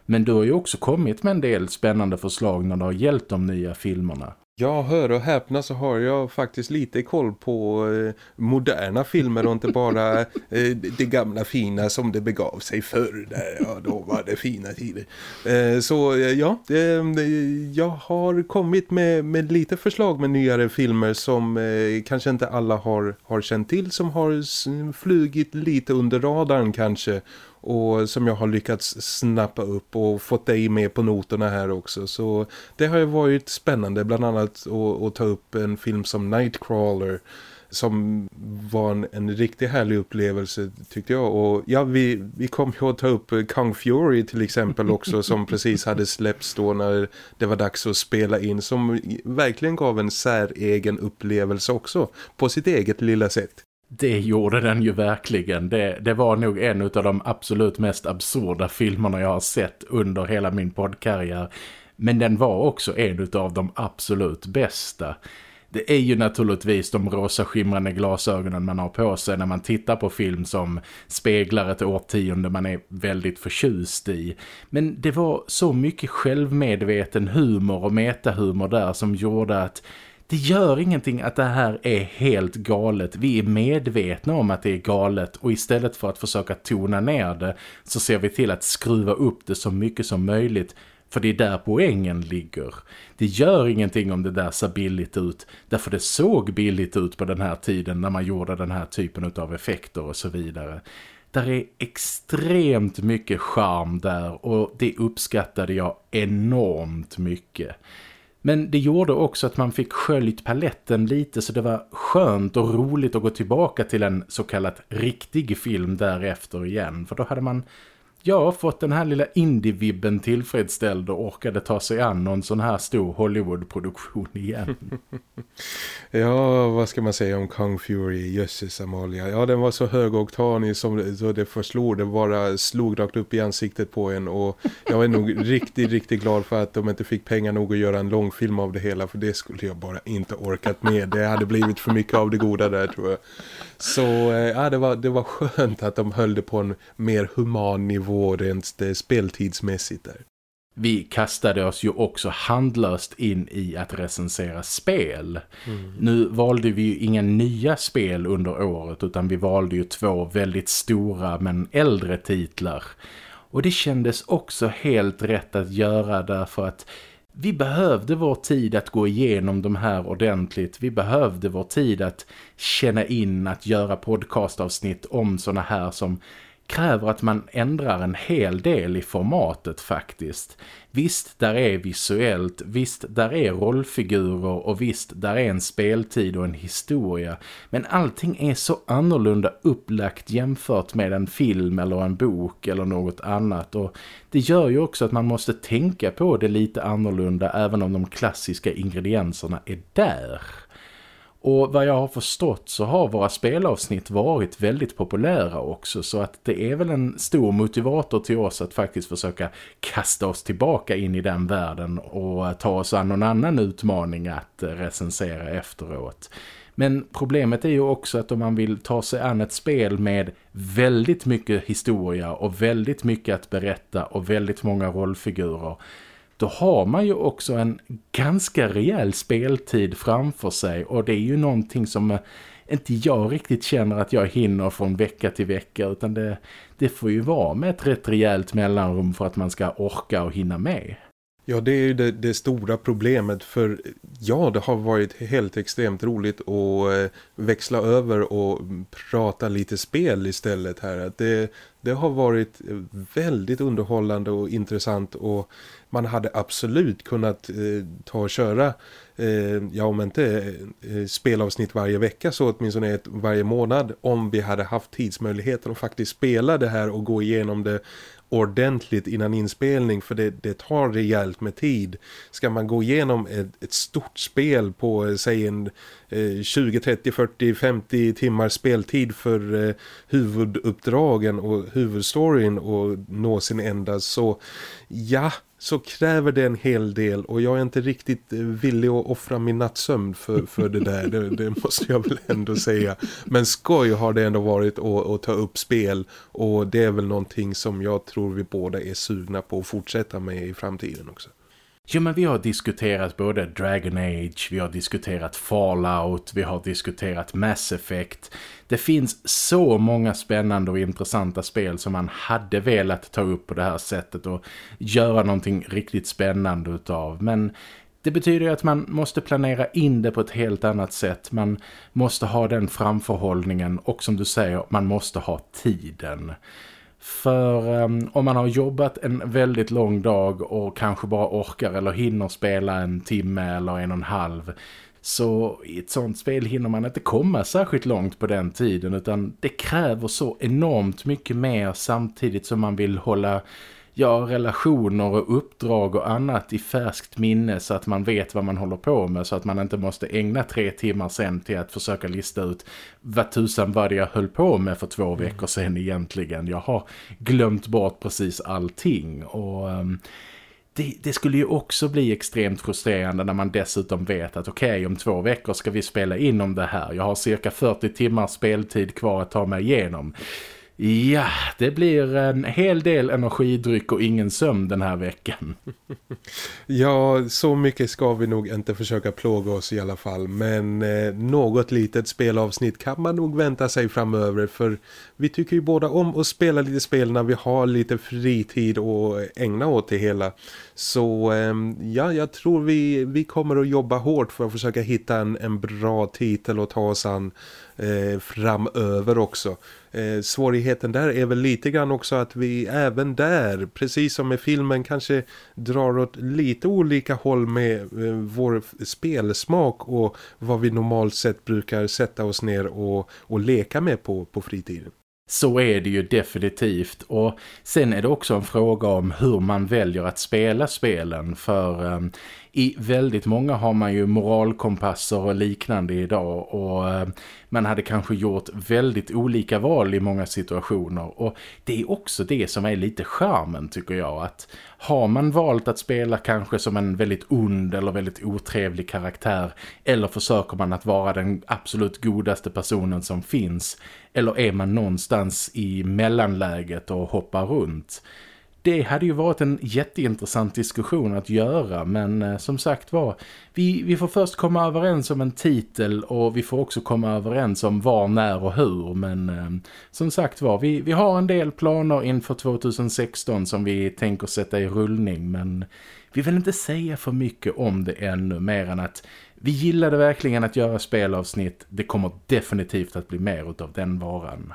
S1: Men du har ju också kommit med en del spännande förslag när det har gällt de nya filmerna.
S2: Ja, hör och häpna så har jag faktiskt lite koll på eh, moderna filmer och inte bara eh, det gamla fina som det begav sig förr. Där, ja, då var det fina tider. Eh, så eh, ja, jag har kommit med, med lite förslag med nyare filmer som eh, kanske inte alla har, har känt till, som har flugit lite under radarn kanske och som jag har lyckats snappa upp och fått dig med på noterna här också. Så det har ju varit spännande bland annat att, att ta upp en film som Nightcrawler som var en, en riktigt härlig upplevelse tyckte jag. Och ja, vi, vi kom ju att ta upp Kung Fury till exempel också som precis hade släppts då när det var dags att spela in som verkligen gav en säregen upplevelse också på sitt eget lilla sätt.
S1: Det gjorde den ju verkligen. Det, det var nog en av de absolut mest absurda filmerna jag har sett under hela min poddkarriär. Men den var också en av de absolut bästa. Det är ju naturligtvis de rosa skimrande glasögonen man har på sig när man tittar på film som speglar ett årtionde man är väldigt förtjust i. Men det var så mycket självmedveten humor och metahumor där som gjorde att det gör ingenting att det här är helt galet. Vi är medvetna om att det är galet och istället för att försöka tona ner det så ser vi till att skruva upp det så mycket som möjligt för det är där poängen ligger. Det gör ingenting om det där ser billigt ut därför det såg billigt ut på den här tiden när man gjorde den här typen av effekter och så vidare. Där är extremt mycket charm där och det uppskattade jag enormt mycket. Men det gjorde också att man fick sköljt paletten lite så det var skönt och roligt att gå tillbaka till en så kallat riktig film därefter igen. För då hade man jag har fått den här lilla indie-vibben tillfredsställd och orkade ta sig an någon sån här stor Hollywood-produktion igen.
S2: ja, vad ska man säga om Kung Fury, jösses Amalia. Ja, den var så högoktanig som så det förslog. Det bara slog rakt upp i ansiktet på en och jag är nog riktigt, riktigt glad för att de inte fick pengar nog att göra en lång film av det hela för det skulle jag bara inte orkat med. Det hade blivit för mycket av det goda där tror jag. Så eh, ja, det var, det var skönt att de höll det på en mer human nivå rent eh, speltidsmässigt där.
S1: Vi kastade oss ju också handlöst in i att recensera spel. Mm. Nu valde vi ju inga nya spel under året utan vi valde ju två väldigt stora men äldre titlar. Och det kändes också helt rätt att göra därför att vi behövde vår tid att gå igenom de här ordentligt. Vi behövde vår tid att känna in att göra podcastavsnitt om såna här som kräver att man ändrar en hel del i formatet faktiskt. Visst, där är visuellt, visst, där är rollfigurer och visst, där är en speltid och en historia. Men allting är så annorlunda upplagt jämfört med en film eller en bok eller något annat. Och det gör ju också att man måste tänka på det lite annorlunda även om de klassiska ingredienserna är där. Och vad jag har förstått så har våra spelavsnitt varit väldigt populära också så att det är väl en stor motivator till oss att faktiskt försöka kasta oss tillbaka in i den världen och ta oss an någon annan utmaning att recensera efteråt. Men problemet är ju också att om man vill ta sig an ett spel med väldigt mycket historia och väldigt mycket att berätta och väldigt många rollfigurer då har man ju också en ganska rejäl speltid framför sig och det är ju någonting som eh, inte jag riktigt känner att jag hinner från vecka till vecka utan det, det får ju vara med ett rätt rejält mellanrum för att man ska orka och hinna med.
S2: Ja, det är ju det, det, stora problemet för ja, det har varit helt extremt roligt att eh, växla över och prata lite spel istället här. Det, det har varit eh, väldigt underhållande och intressant och man hade absolut kunnat eh, ta och köra eh, ja om inte eh, spelavsnitt varje vecka så åtminstone ett varje månad om vi hade haft tidsmöjligheter att faktiskt spela det här och gå igenom det ordentligt innan inspelning för det, det tar rejält med tid. Ska man gå igenom ett, ett stort spel på eh, säg en eh, 20, 30, 40, 50 timmar speltid för eh, huvuduppdragen och huvudstoryn och nå sin ända så ja, så kräver det en hel del och jag är inte riktigt eh, villig att offra min nattsömn för, för det där, det, det, måste jag väl ändå säga. Men skoj har det ändå varit att, att, ta upp spel och det är väl någonting som jag tror vi båda är sugna på att fortsätta med i framtiden också.
S1: Jo men vi har diskuterat både Dragon Age, vi har diskuterat Fallout, vi har diskuterat Mass Effect. Det finns så många spännande och intressanta spel som man hade velat ta upp på det här sättet och göra någonting riktigt spännande utav. Men det betyder ju att man måste planera in det på ett helt annat sätt. Man måste ha den framförhållningen och som du säger, man måste ha tiden. För um, om man har jobbat en väldigt lång dag och kanske bara orkar eller hinner spela en timme eller en och en halv så i ett sånt spel hinner man inte komma särskilt långt på den tiden utan det kräver så enormt mycket mer samtidigt som man vill hålla ja, relationer och uppdrag och annat i färskt minne så att man vet vad man håller på med så att man inte måste ägna tre timmar sen till att försöka lista ut vad tusan var det jag höll på med för två mm. veckor sedan egentligen. Jag har glömt bort precis allting och... Um, det, det, skulle ju också bli extremt frustrerande när man dessutom vet att okej, okay, om två veckor ska vi spela in om det här. Jag har cirka 40 timmar speltid kvar att ta mig igenom. Ja, det blir en hel del energidryck och ingen sömn den här veckan.
S2: ja, så mycket ska vi nog inte försöka plåga oss i alla fall. Men eh, något litet spelavsnitt kan man nog vänta sig framöver. För vi tycker ju båda om att spela lite spel när vi har lite fritid och ägna åt det hela. Så eh, ja, jag tror vi, vi kommer att jobba hårt för att försöka hitta en, en bra titel att ta oss an eh, framöver också. Eh, svårigheten där är väl lite grann också att vi även där, precis som med filmen, kanske drar åt lite olika håll med eh, vår spelsmak och vad vi normalt sett brukar sätta oss ner och, och leka med på, på fritiden.
S1: Så är det ju definitivt och sen är det också en fråga om hur man väljer att spela spelen för um, i väldigt många har man ju moralkompasser och liknande idag och eh, man hade kanske gjort väldigt olika val i många situationer. Och det är också det som är lite charmen tycker jag att har man valt att spela kanske som en väldigt ond eller väldigt otrevlig karaktär eller försöker man att vara den absolut godaste personen som finns eller är man någonstans i mellanläget och hoppar runt det hade ju varit en jätteintressant diskussion att göra men eh, som sagt var, vi, vi får först komma överens om en titel och vi får också komma överens om var, när och hur men eh, som sagt var, vi, vi har en del planer inför 2016 som vi tänker sätta i rullning men vi vill inte säga för mycket om det ännu mer än att vi gillade verkligen att göra spelavsnitt. Det kommer definitivt att bli mer av den varan.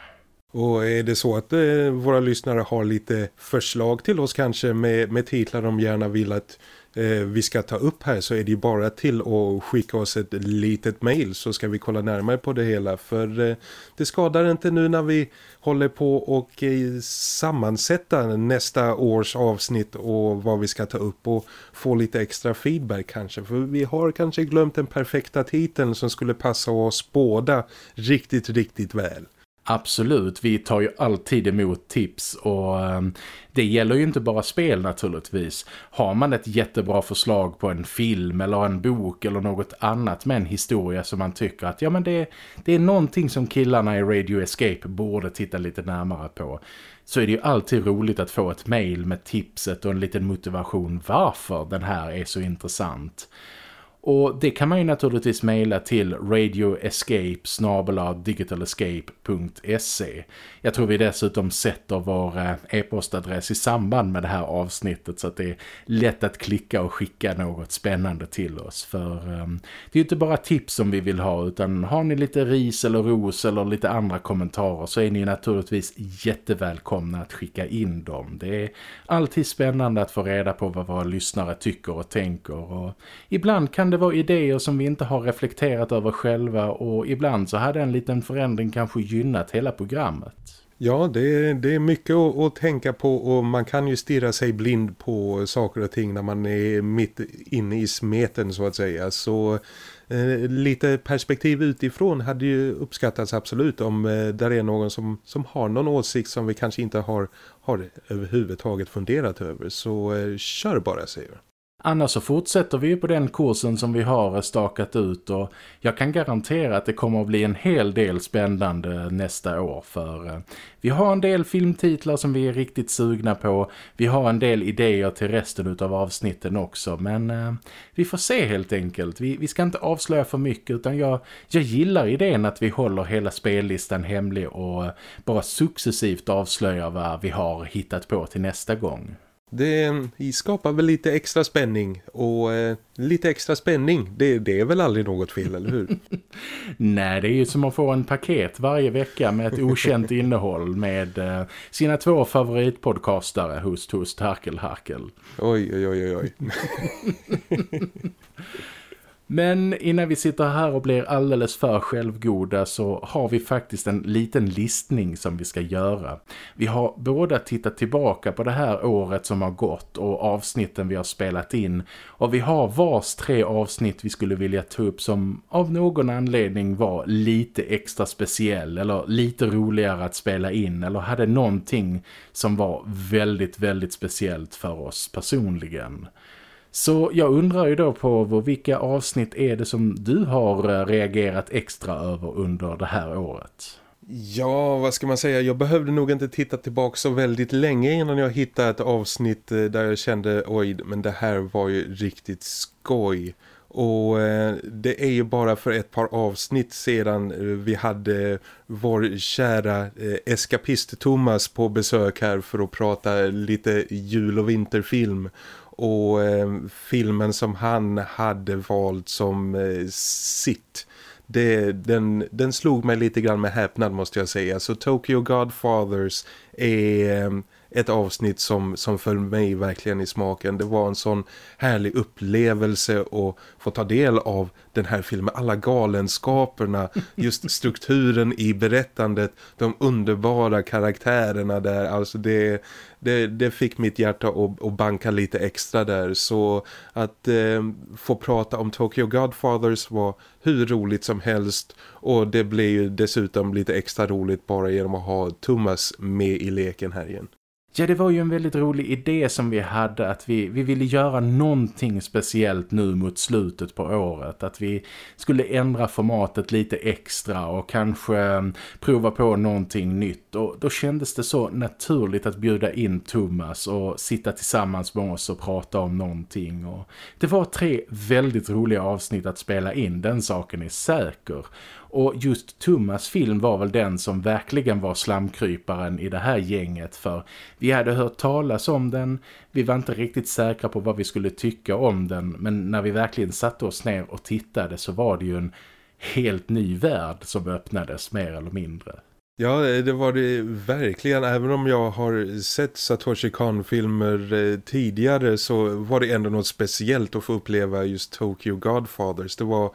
S2: Och är det så att eh, våra lyssnare har lite förslag till oss kanske med, med titlar de gärna vill att eh, vi ska ta upp här så är det ju bara till att skicka oss ett litet mail så ska vi kolla närmare på det hela. För eh, det skadar inte nu när vi håller på och eh, sammansätta nästa års avsnitt och vad vi ska ta upp och få lite extra feedback kanske. För vi har kanske glömt den perfekta titeln som skulle passa oss båda riktigt, riktigt väl.
S1: Absolut, vi tar ju alltid emot tips och ehm, det gäller ju inte bara spel naturligtvis. Har man ett jättebra förslag på en film eller en bok eller något annat med en historia som man tycker att ja men det, det är någonting som killarna i Radio Escape borde titta lite närmare på så är det ju alltid roligt att få ett mail med tipset och en liten motivation varför den här är så intressant. Och det kan man ju naturligtvis mejla till radioescape.digitalescape.se Jag tror vi dessutom sätter vår eh, e-postadress i samband med det här avsnittet så att det är lätt att klicka och skicka något spännande till oss. För um, det är ju inte bara tips som vi vill ha utan har ni lite ris eller ros eller lite andra kommentarer så är ni naturligtvis jättevälkomna att skicka in dem. Det är alltid spännande att få reda på vad våra lyssnare tycker och tänker och ibland kan det vara idéer som vi inte har reflekterat över själva och ibland så hade en liten förändring kanske gynnat hela programmet.
S2: Ja, det, det är mycket att, att, tänka på och man kan ju stirra sig blind på saker och ting när man är mitt inne i smeten så att säga. Så eh, lite perspektiv utifrån hade ju uppskattats absolut om eh, där är någon som, som har någon åsikt som vi kanske inte har, har överhuvudtaget funderat över. Så eh, kör bara säger jag.
S1: Annars så fortsätter vi på den kursen som vi har stakat ut och jag kan garantera att det kommer att bli en hel del spännande nästa år för eh, vi har en del filmtitlar som vi är riktigt sugna på. Vi har en del idéer till resten av avsnitten också men eh, vi får se helt enkelt. Vi, vi ska inte avslöja för mycket utan jag, jag gillar idén att vi håller hela spellistan hemlig och bara successivt avslöjar vad vi har hittat på till nästa gång.
S2: Det skapar väl lite extra spänning och eh, lite extra spänning, det, det, är väl aldrig något fel, eller hur?
S1: Nej, det är ju som att få en paket varje vecka med ett okänt innehåll med eh, sina två favoritpodcastare, Hust, Hust, Harkel, Harkel.
S2: Oj, oj, oj, oj.
S1: Men innan vi sitter här och blir alldeles för självgoda så har vi faktiskt en liten listning som vi ska göra. Vi har båda tittat tillbaka på det här året som har gått och avsnitten vi har spelat in. Och vi har vars tre avsnitt vi skulle vilja ta upp som av någon anledning var lite extra speciell eller lite roligare att spela in eller hade någonting som var väldigt, väldigt speciellt för oss personligen. Så jag undrar ju då på vilka avsnitt är det som du har eh, reagerat extra över under det här året?
S2: Ja, vad ska man säga? Jag behövde nog inte titta tillbaka så väldigt länge innan jag hittade ett avsnitt eh, där jag kände, oj, men det här var ju riktigt skoj. Och eh, det är ju bara för ett par avsnitt sedan vi hade vår kära eskapist Thomas på besök här för att prata lite jul- och vinterfilm och eh, filmen som han hade valt som eh, sitt det, den, den slog mig lite grann med häpnad måste jag säga. Så Tokyo Godfathers är eh, ett avsnitt som, som föll mig verkligen i smaken. Det var en sån härlig upplevelse att få ta del av den här filmen. Alla galenskaperna, just strukturen i berättandet, de underbara karaktärerna där. Alltså det, det, det fick mitt hjärta att, att banka lite extra där. Så att eh, få prata om Tokyo Godfathers var hur roligt som helst. Och det blev ju dessutom lite extra roligt bara genom att ha Thomas med i leken här igen.
S1: Ja, det var ju en väldigt rolig idé som vi hade att vi, vi ville göra någonting speciellt nu mot slutet på året. Att vi skulle ändra formatet lite extra och kanske mm, prova på någonting nytt. Och då kändes det så naturligt att bjuda in Thomas och sitta tillsammans med oss och prata om någonting. Och det var tre väldigt roliga avsnitt att spela in, den saken är säker. Och just Thomas film var väl den som verkligen var slamkryparen i det här gänget för vi hade hört talas om den, vi var inte riktigt säkra på vad vi skulle tycka om den men när vi verkligen satte oss ner och tittade så var det ju en helt ny värld som öppnades mer eller mindre.
S2: Ja, det var det verkligen. Även om jag har sett Satoshi Kon-filmer eh, tidigare så var det ändå något speciellt att få uppleva just Tokyo Godfathers. Det var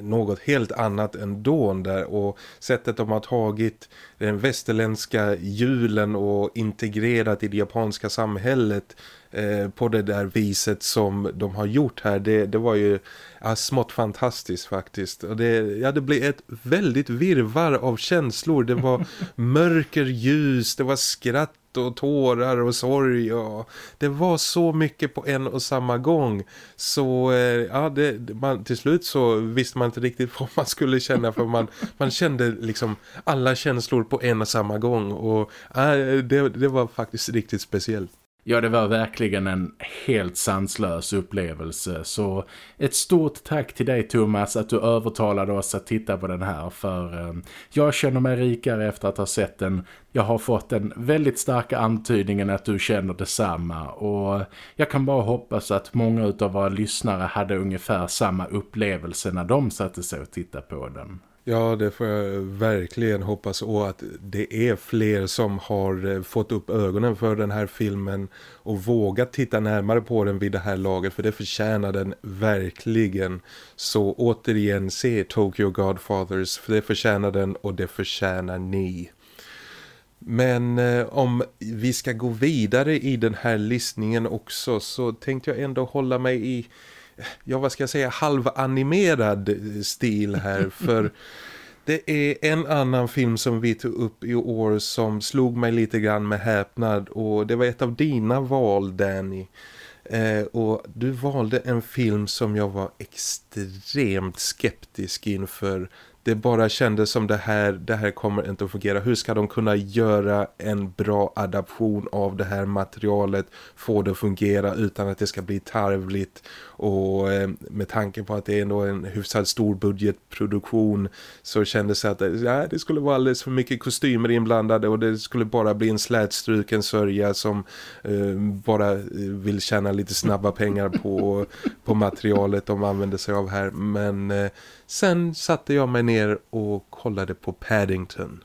S2: något helt annat ändå där. Och sättet de har tagit den västerländska julen och integrerat i det japanska samhället eh, på det där viset som de har gjort här. Det, det var ju ja, smått fantastiskt faktiskt. Och det, ja, det blev ett väldigt virvar av känslor. Det var mörker ljus, det var skratt och tårar och sorg och det var så mycket på en och samma gång. Så eh, ja, det, man, till slut så visste man inte riktigt vad man skulle känna för man, man kände liksom alla känslor på en och samma gång och äh, det, det var faktiskt riktigt speciellt.
S1: Ja, det var verkligen en helt sanslös upplevelse. Så ett stort tack till dig Thomas att du övertalade oss att titta på den här. För eh, jag känner mig rikare efter att ha sett den. Jag har fått den väldigt starka antydningen att du känner detsamma. Och jag kan bara hoppas att många av våra lyssnare hade ungefär samma upplevelse när de satte sig och tittade på den.
S2: Ja, det får jag verkligen hoppas och att det är fler som har eh, fått upp ögonen för den här filmen och vågat titta närmare på den vid det här laget för det förtjänar den verkligen. Så återigen se Tokyo Godfathers för det förtjänar den och det förtjänar ni. Men eh, om vi ska gå vidare i den här listningen också så tänkte jag ändå hålla mig i ja vad ska jag säga, halvanimerad stil här för det är en annan film som vi tog upp i år som slog mig lite grann med häpnad och det var ett av dina val Danny. Eh, och du valde en film som jag var extremt skeptisk inför det bara kändes som det här, det här kommer inte att fungera. Hur ska de kunna göra en bra adaption av det här materialet, få det att fungera utan att det ska bli tarvligt och eh, med tanke på att det är ändå en hyfsat stor budgetproduktion så kändes det att eh, ja, det skulle vara alldeles för mycket kostymer inblandade och det skulle bara bli en slätstruken sörja som eh, bara eh, vill tjäna lite snabba pengar på, på materialet de använder sig av här. Men eh, sen satte jag mig ner och kollade på Paddington.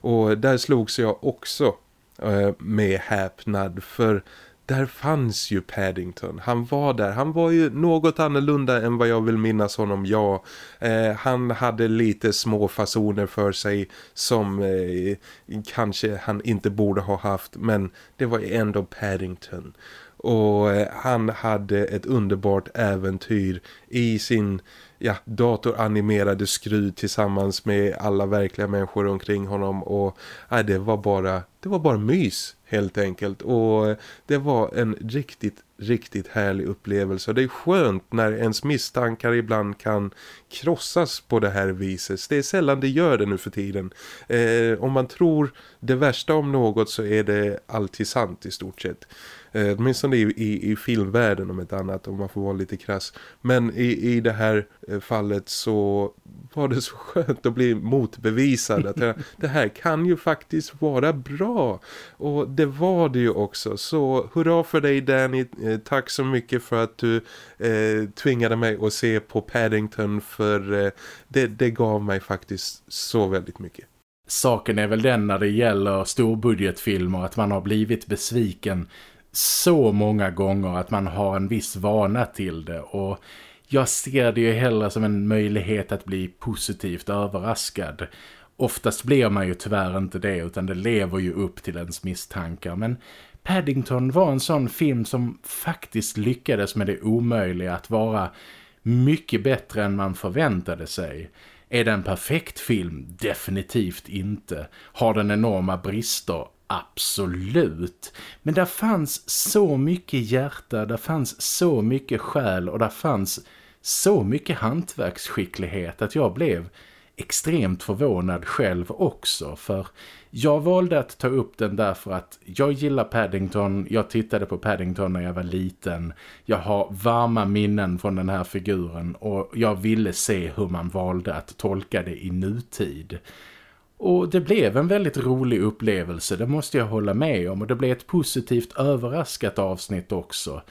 S2: Och där slogs jag också eh, med häpnad för där fanns ju Paddington. Han var där. Han var ju något annorlunda än vad jag vill minnas honom. Ja, eh, han hade lite små fasoner för sig som eh, kanske han inte borde ha haft. Men det var ändå Paddington. Och eh, han hade ett underbart äventyr i sin ja, datoranimerade skrud tillsammans med alla verkliga människor omkring honom och nej, det var bara det var bara mys helt enkelt och det var en riktigt, riktigt härlig upplevelse. Det är skönt när ens misstankar ibland kan krossas på det här viset. Det är sällan det gör det nu för tiden. Eh, om man tror det värsta om något så är det alltid sant i stort sett. Eh, åtminstone i, i, i filmvärlden om ett annat om man får vara lite krass. Men i, i det här eh, fallet så var det så skönt att bli motbevisad att det, här kan ju faktiskt vara bra. Och det var det ju också. Så hurra för dig Danny. Eh, tack så mycket för att du eh, tvingade mig att se på Paddington för eh, det, det gav mig faktiskt så väldigt mycket.
S1: Saken är väl den när det gäller storbudgetfilmer att man har blivit besviken så många gånger att man har en viss vana till det och jag ser det ju hellre som en möjlighet att bli positivt överraskad. Oftast blir man ju tyvärr inte det utan det lever ju upp till ens misstankar men Paddington var en sån film som faktiskt lyckades med det omöjliga att vara mycket bättre än man förväntade sig. Är det en perfekt film? Definitivt inte. Har den enorma brister? Absolut. Men där fanns så mycket hjärta, där fanns så mycket själ och där fanns så mycket hantverksskicklighet att jag blev extremt förvånad själv också för jag valde att ta upp den därför att jag gillar Paddington, jag tittade på Paddington när jag var liten, jag har varma minnen från den här figuren och jag ville se hur man valde att tolka det i nutid. Och det blev en väldigt rolig upplevelse, det måste jag hålla med om. Och det blev ett positivt överraskat avsnitt också.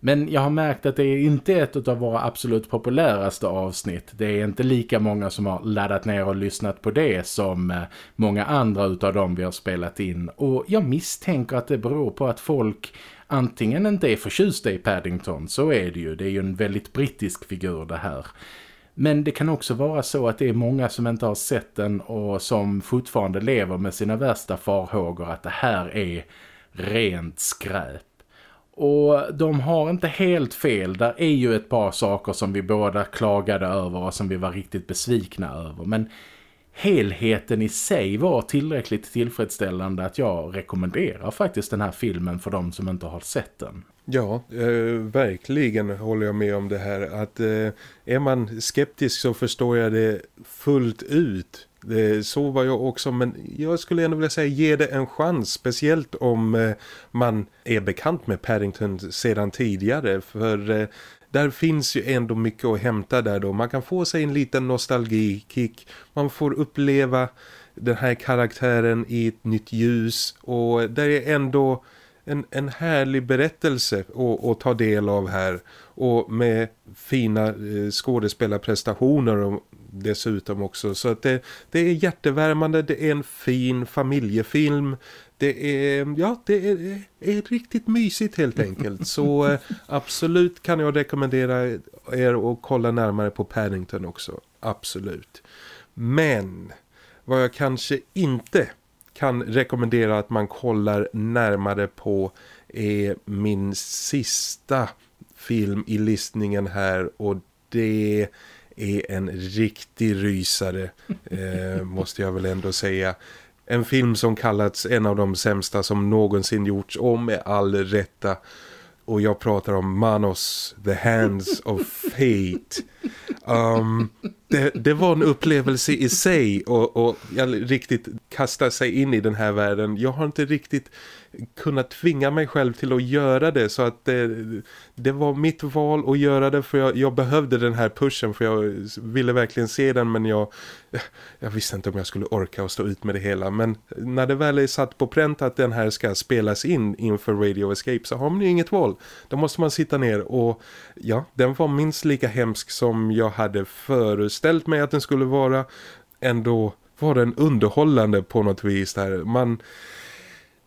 S1: Men jag har märkt att det är inte ett av våra absolut populäraste avsnitt. Det är inte lika många som har laddat ner och lyssnat på det som eh, många andra utav dem vi har spelat in. Och jag misstänker att det beror på att folk antingen inte är förtjusta i Paddington, så är det ju. Det är ju en väldigt brittisk figur det här. Men det kan också vara så att det är många som inte har sett den och som fortfarande lever med sina värsta farhågor att det här är rent skräp. Och de har inte helt fel. Där är ju ett par saker som vi båda klagade över och som vi var riktigt besvikna över. Men helheten i sig var tillräckligt tillfredsställande att jag rekommenderar faktiskt den här filmen för de som inte har sett den.
S2: Ja, eh, verkligen håller jag med om det här. Att eh, är man skeptisk så förstår jag det fullt ut. Det, så var jag också, men jag skulle ändå vilja säga ge det en chans. Speciellt om eh, man är bekant med Paddington sedan tidigare. För eh, där finns ju ändå mycket att hämta där då. Man kan få sig en liten nostalgikick. Man får uppleva den här karaktären i ett nytt ljus. Och där är ändå en, en härlig berättelse att, att ta del av här. Och med fina eh, skådespelarprestationer och dessutom också. Så att det, det är hjärtevärmande, det är en fin familjefilm. Det är, ja, det är, är riktigt mysigt helt enkelt. Så eh, absolut kan jag rekommendera er att kolla närmare på Paddington också. Absolut. Men vad jag kanske inte kan rekommendera att man kollar närmare på är min sista film i listningen här och det är en riktig rysare eh, måste jag väl ändå säga. En film som kallats en av de sämsta som någonsin gjorts om med all rätta. Och jag pratar om Manos, The Hands of Fate. Um, det, det, var en upplevelse i sig och, och jag riktigt kasta sig in i den här världen. Jag har inte riktigt kunnat tvinga mig själv till att göra det så att det, det var mitt val att göra det för jag, jag, behövde den här pushen för jag ville verkligen se den men jag, jag visste inte om jag skulle orka och stå ut med det hela men när det väl är satt på pränt att den här ska spelas in inför Radio Escape så har man ju inget val. Då måste man sitta ner och ja, den var minst lika hemsk som jag hade föreställt mig att den skulle vara ändå var den underhållande på något vis där. Man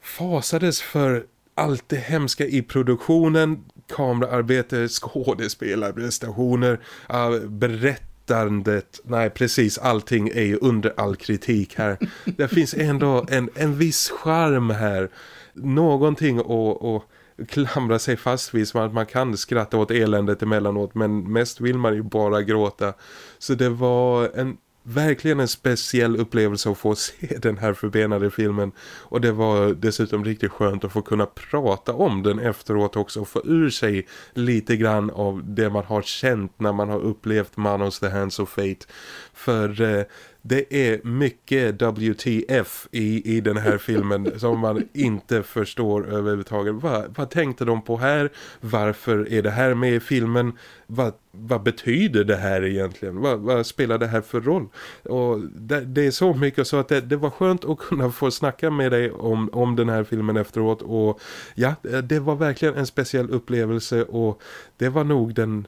S2: fasades för allt det hemska i produktionen, kameraarbete, skådespelarprestationer, äh, berättandet, nej precis allting är ju under all kritik här. Det finns ändå en, en viss charm här, någonting att klamra sig fast vid som att man kan skratta åt eländet emellanåt men mest vill man ju bara gråta. Så det var en verkligen en speciell upplevelse att få se den här förbenade filmen och det var dessutom riktigt skönt att få kunna prata om den efteråt också och få ur sig lite grann av det man har känt när man har upplevt Manos The Hands of Fate för eh, det är mycket WTF i, i den här filmen som man inte förstår överhuvudtaget. Vad, vad tänkte de på här? Varför är det här med i filmen? Vad, vad betyder det här egentligen? Vad, vad spelar det här för roll? Och det, det är så mycket så att det, det, var skönt att kunna få snacka med dig om, om den här filmen efteråt. Och ja, det var verkligen en speciell upplevelse och det var nog den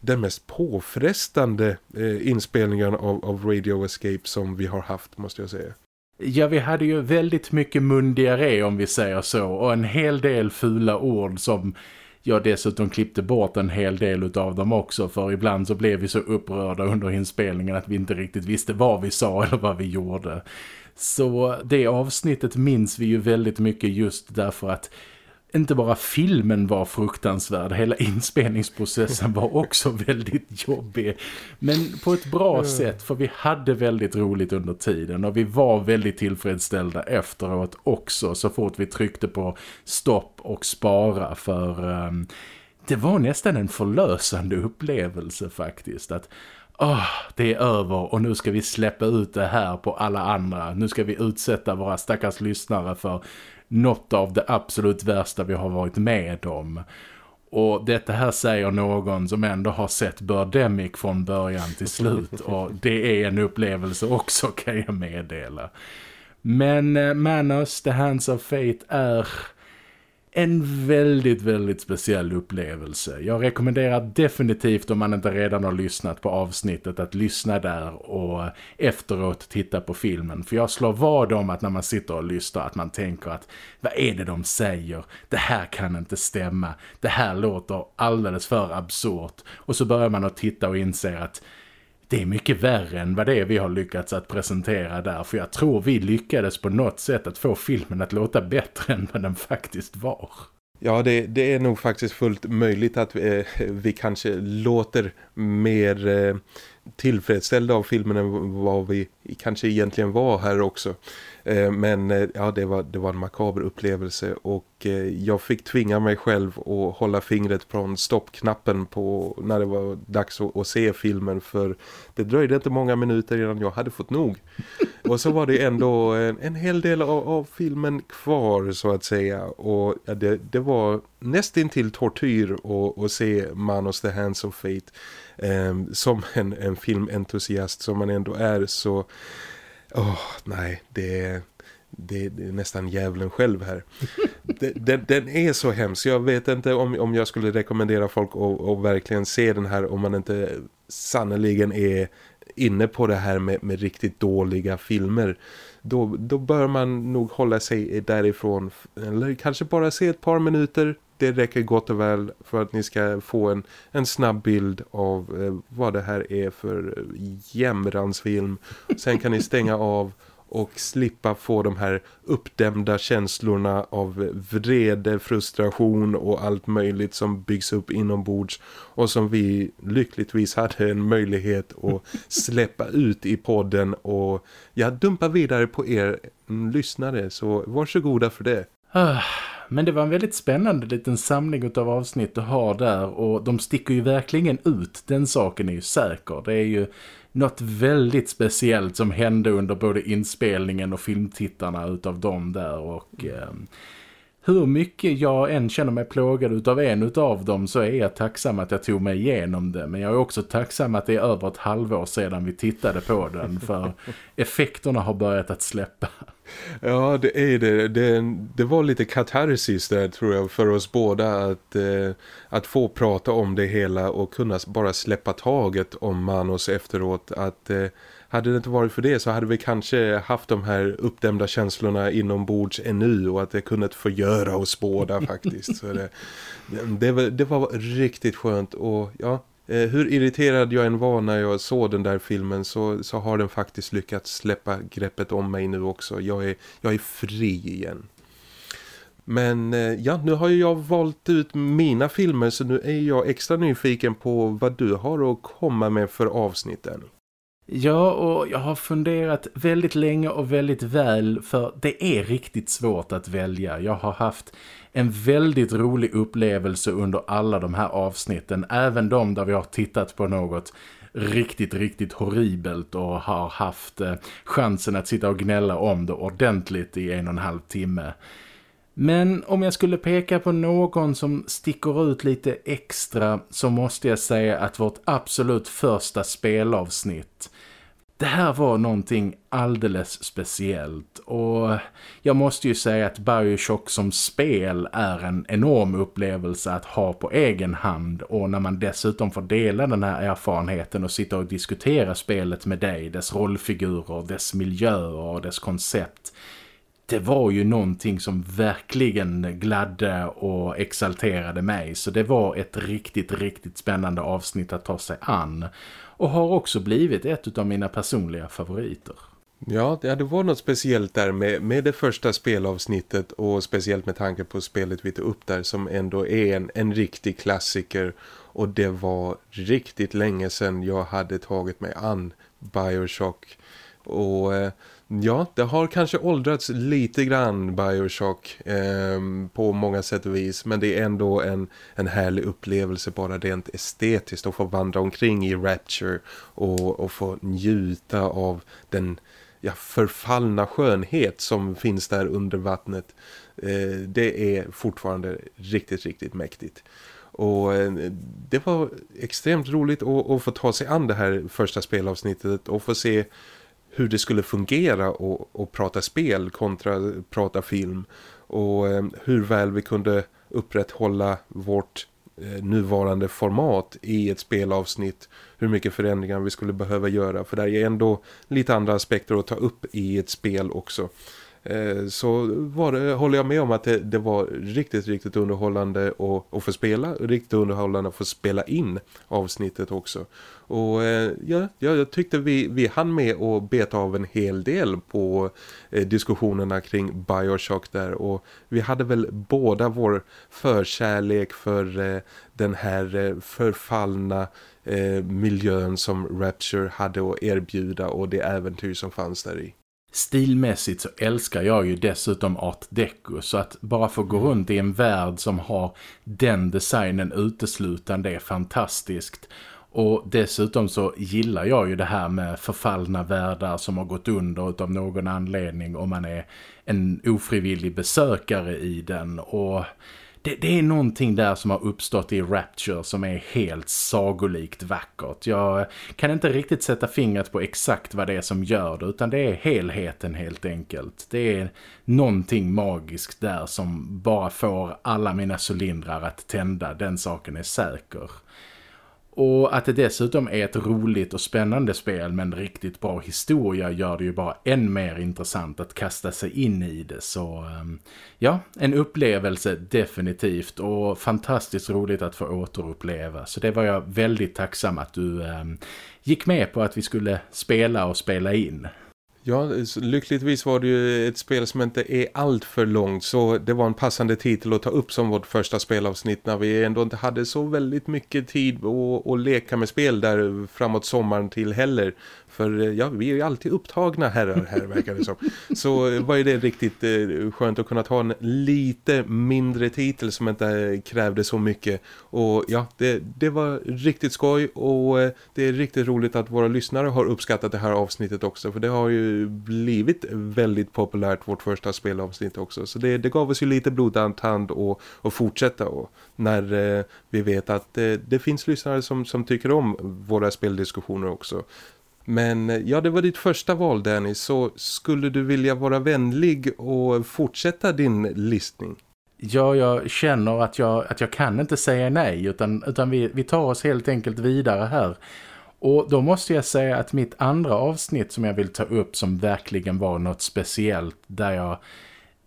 S2: den mest påfrestande eh, inspelningen av, av Radio Escape som vi har haft måste jag säga.
S1: Ja, vi hade ju väldigt mycket mundiaré om vi säger så och en hel del fula ord som jag dessutom klippte bort en hel del av dem också för ibland så blev vi så upprörda under inspelningen att vi inte riktigt visste vad vi sa eller vad vi gjorde. Så det avsnittet minns vi ju väldigt mycket just därför att inte bara filmen var fruktansvärd, hela inspelningsprocessen var också väldigt jobbig. Men på ett bra sätt för vi hade väldigt roligt under tiden och vi var väldigt tillfredsställda efteråt också så fort vi tryckte på stopp och spara för um, det var nästan en förlösande upplevelse faktiskt att Oh, det är över och nu ska vi släppa ut det här på alla andra. Nu ska vi utsätta våra stackars lyssnare för något av det absolut värsta vi har varit med om. Och detta här säger någon som ändå har sett Birdemic från början till slut. Och det är en upplevelse också kan jag meddela. Men eh, Manos, The Hands of Fate är en väldigt, väldigt speciell upplevelse. Jag rekommenderar definitivt om man inte redan har lyssnat på avsnittet att lyssna där och efteråt titta på filmen. För jag slår vad om att när man sitter och lyssnar att man tänker att vad är det de säger? Det här kan inte stämma. Det här låter alldeles för absurt. Och så börjar man att titta och inser att det är mycket värre än vad det är vi har lyckats att presentera där. För jag tror vi lyckades på något sätt att få filmen att låta bättre än vad den faktiskt var.
S2: Ja, det, det är nog faktiskt fullt möjligt att vi, vi kanske låter mer eh, tillfredsställda av filmen än vad vi kanske egentligen var här också. Eh, men eh, ja, det var, det var en makaber upplevelse och eh, jag fick tvinga mig själv att hålla fingret från stoppknappen på när det var dags att, att se filmen för det dröjde inte många minuter innan jag hade fått nog. Och så var det ändå en, en hel del av, av, filmen kvar så att säga och ja, det, det var nästintill tortyr att, att se Manos the Hands of Fate eh, som en, en filmentusiast som man ändå är så oh, nej, det, det, det, är nästan djävulen själv här. den, den, är så hemsk. Jag vet inte om, om jag skulle rekommendera folk att, att verkligen se den här om man inte sannoliken är inne på det här med, med riktigt dåliga filmer. Då, då bör man nog hålla sig därifrån. Eller kanske bara se ett par minuter. Det räcker gott och väl för att ni ska få en, en snabb bild av eh, vad det här är för eh, jämransfilm. Sen kan ni stänga av och slippa få de här uppdämda känslorna av vrede, frustration och allt möjligt som byggs upp inombords och som vi lyckligtvis hade en möjlighet att släppa ut i podden och jag dumpar vidare på er lyssnare så varsågoda för det.
S1: Ah. Men det var en väldigt spännande liten samling av avsnitt du har där och de sticker ju verkligen ut, den saken är ju säker. Det är ju något väldigt speciellt som hände under både inspelningen och filmtittarna utav dem där och... Eh, hur mycket jag än känner mig plågad utav en utav dem så är jag tacksam att jag tog mig igenom det. Men jag är också tacksam att det är över ett halvår sedan vi tittade på den för effekterna har börjat att släppa.
S2: Ja, det är det. Det, det var lite katarsis där tror jag för oss båda att, eh, att få prata om det hela och kunna bara släppa taget om Manos efteråt. Att eh, hade det inte varit för det så hade vi kanske haft de här uppdämda känslorna inombords ännu och att det kunnat förgöra oss båda faktiskt. Så det, det, det var riktigt skönt och ja, Eh, hur irriterad jag än var när jag såg den där filmen så, så har den faktiskt lyckats släppa greppet om mig nu också. Jag är, jag är fri igen. Men eh, ja, nu har jag valt ut mina filmer så nu är jag extra nyfiken på vad du har att komma med för avsnitten.
S1: Ja, och jag har funderat väldigt länge och väldigt väl för det är riktigt svårt att välja. Jag har haft en väldigt rolig upplevelse under alla de här avsnitten. Även de där vi har tittat på något riktigt, riktigt horribelt och har haft eh, chansen att sitta och gnälla om det ordentligt i en och en halv timme. Men om jag skulle peka på någon som sticker ut lite extra så måste jag säga att vårt absolut första spelavsnitt det här var någonting alldeles speciellt. Och jag måste ju säga att Bioshock som spel är en enorm upplevelse att ha på egen hand. Och när man dessutom får dela den här erfarenheten och sitta och diskutera spelet med dig, dess rollfigurer, dess miljöer och dess koncept. Det var ju någonting som verkligen gladde och exalterade mig. Så det var ett riktigt, riktigt spännande avsnitt att ta sig an och har också blivit ett av mina personliga favoriter.
S2: Ja, det var något speciellt där med, med det första spelavsnittet och speciellt med tanke på spelet vi tog upp där som ändå är en, en riktig klassiker och det var riktigt länge sedan jag hade tagit mig an Bioshock och eh, Ja, det har kanske åldrats lite grann Bioshock eh, på många sätt och vis. Men det är ändå en, en härlig upplevelse bara rent estetiskt att få vandra omkring i Rapture och, och få njuta av den ja, förfallna skönhet som finns där under vattnet. Eh, det är fortfarande riktigt, riktigt mäktigt. Och eh, det var extremt roligt att, att få ta sig an det här första spelavsnittet och få se hur det skulle fungera att prata spel kontra prata film. Och eh, hur väl vi kunde upprätthålla vårt eh, nuvarande format i ett spelavsnitt. Hur mycket förändringar vi skulle behöva göra. För det är ändå lite andra aspekter att ta upp i ett spel också. Eh, så var det, håller jag med om att det, det var riktigt, riktigt underhållande att, att få spela. Riktigt underhållande att få spela in avsnittet också. Och eh, ja, jag tyckte vi, vi hann med att beta av en hel del på eh, diskussionerna kring Bioshock där. Och vi hade väl båda vår förkärlek för eh, den här eh, förfallna eh, miljön som Rapture hade att erbjuda och det äventyr som fanns där i.
S1: Stilmässigt så älskar jag ju dessutom art deco så att bara få gå runt i en värld som har den designen uteslutande är fantastiskt. Och dessutom så gillar jag ju det här med förfallna världar som har gått under av någon anledning om man är en ofrivillig besökare i den och det, det, är någonting där som har uppstått i Rapture som är helt sagolikt vackert. Jag kan inte riktigt sätta fingret på exakt vad det är som gör det utan det är helheten helt enkelt. Det är någonting magiskt där som bara får alla mina cylindrar att tända, den saken är säker. Och att det dessutom är ett roligt och spännande spel med en riktigt bra historia gör det ju bara än mer intressant att kasta sig in i det. Så ehm, ja, en upplevelse definitivt och fantastiskt roligt att få återuppleva. Så det var jag väldigt tacksam att du eh, gick med på att vi skulle spela och spela in.
S2: Ja, lyckligtvis var det ju ett spel som inte är allt för långt så det var en passande titel att ta upp som vårt första spelavsnitt när vi ändå inte hade så väldigt mycket tid att, att leka med spel där framåt sommaren till heller. För eh, ja, vi är ju alltid upptagna herrar här verkar det som. Så eh, var ju det riktigt eh, skönt att kunna ta en lite mindre titel som inte eh, krävde så mycket. Och ja, det, det var riktigt skoj och eh, det är riktigt roligt att våra lyssnare har uppskattat det här avsnittet också. För det har ju blivit väldigt populärt vårt första spelavsnitt också. Så det, det gav oss ju lite blodantand och, och fortsätta och när eh, vi vet att eh, det finns lyssnare som, som tycker om våra speldiskussioner också. Men eh, ja, det var ditt första val Danny, så skulle du vilja vara vänlig och fortsätta din listning?
S1: Ja, jag känner att jag, att jag kan inte säga nej utan, utan vi, vi tar oss helt enkelt vidare här. Och då måste jag säga att mitt andra avsnitt som jag vill ta upp som verkligen var något speciellt där jag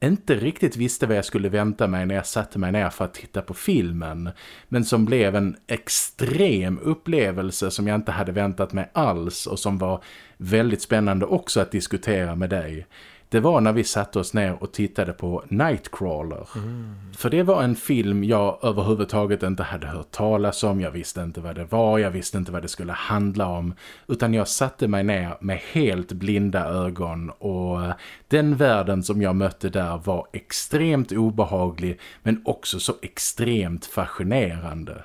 S1: inte riktigt visste vad jag skulle vänta mig när jag satte mig ner för att titta på filmen. Men som blev en extrem upplevelse som jag inte hade väntat mig alls och som var väldigt spännande också att diskutera med dig det var när vi satte oss ner och tittade på Nightcrawler. Mm. För det var en film jag överhuvudtaget inte hade hört talas om. Jag visste inte vad det var, jag visste inte vad det skulle handla om. Utan jag satte mig ner med helt blinda ögon och den världen som jag mötte där var extremt obehaglig men också så extremt fascinerande.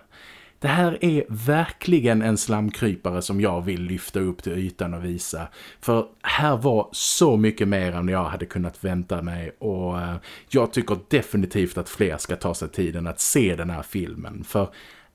S1: Det här är verkligen en slamkrypare som jag vill lyfta upp till ytan och visa. För här var så mycket mer än jag hade kunnat vänta mig och eh, jag tycker definitivt att fler ska ta sig tiden att se den här filmen. För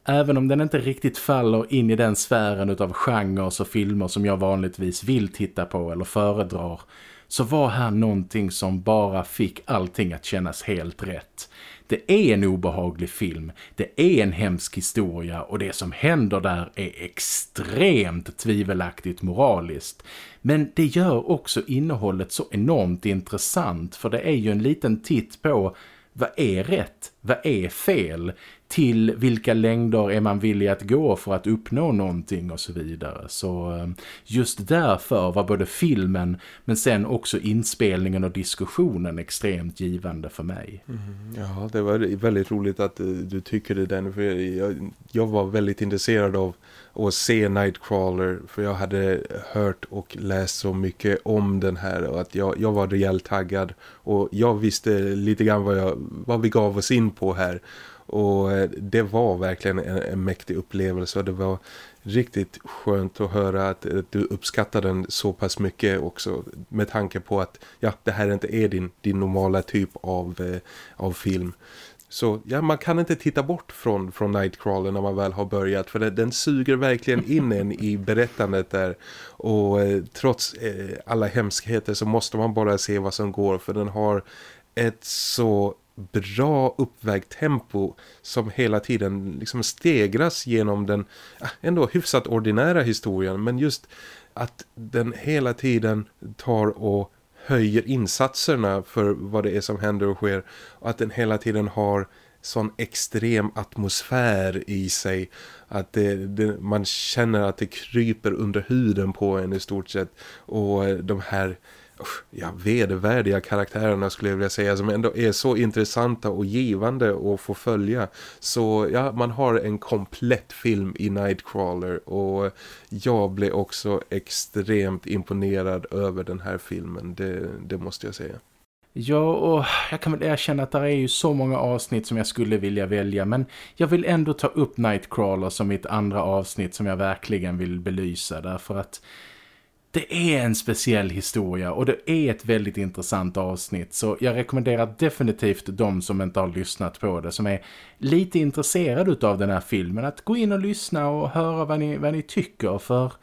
S1: även om den inte riktigt faller in i den sfären av genrer och filmer som jag vanligtvis vill titta på eller föredrar så var här någonting som bara fick allting att kännas helt rätt. Det är en obehaglig film, det är en hemsk historia och det som händer där är extremt tvivelaktigt moraliskt. Men det gör också innehållet så enormt intressant för det är ju en liten titt på vad är rätt? Vad är fel? Till vilka längder är man villig att gå för att uppnå någonting och så vidare. Så eh, just därför var både filmen men sen också inspelningen och diskussionen extremt givande för mig.
S2: Mm, ja, det var väldigt roligt att eh, du tycker det den för jag, jag var väldigt intresserad av att se Nightcrawler för jag hade hört och läst så mycket om den här och att jag, jag var rejält taggad och jag visste lite grann vad, jag, vad vi gav oss in på här och eh, det var verkligen en, en mäktig upplevelse och det var riktigt skönt att höra att, att, du uppskattar den så pass mycket också med tanke på att ja, det här inte är din, din normala typ av, eh, av film. Så ja, man kan inte titta bort från, från Nightcrawler när man väl har börjat för det, den suger verkligen in en i berättandet där och eh, trots eh, alla hemskheter så måste man bara se vad som går för den har ett så bra uppvägt tempo som hela tiden liksom stegras genom den ah, ändå hyfsat ordinära historien men just att den hela tiden tar och höjer insatserna för vad det är som händer och sker och att den hela tiden har sån extrem atmosfär i sig att det, det, man känner att det kryper under huden på en i stort sett och de här ja, vedervärdiga karaktärerna skulle jag vilja säga som ändå är så intressanta och givande att få följa. Så ja, man har en komplett film i Nightcrawler och jag blev också extremt imponerad över den här filmen, det, det måste jag säga.
S1: Ja, och jag kan väl erkänna att det är ju så många avsnitt som jag skulle vilja välja. Men jag vill ändå ta upp Nightcrawler som mitt andra avsnitt som jag verkligen vill belysa. Därför att det är en speciell historia och det är ett väldigt intressant avsnitt. Så jag rekommenderar definitivt de som inte har lyssnat på det, som är lite intresserade av den här filmen, att gå in och lyssna och höra vad ni, vad ni tycker. För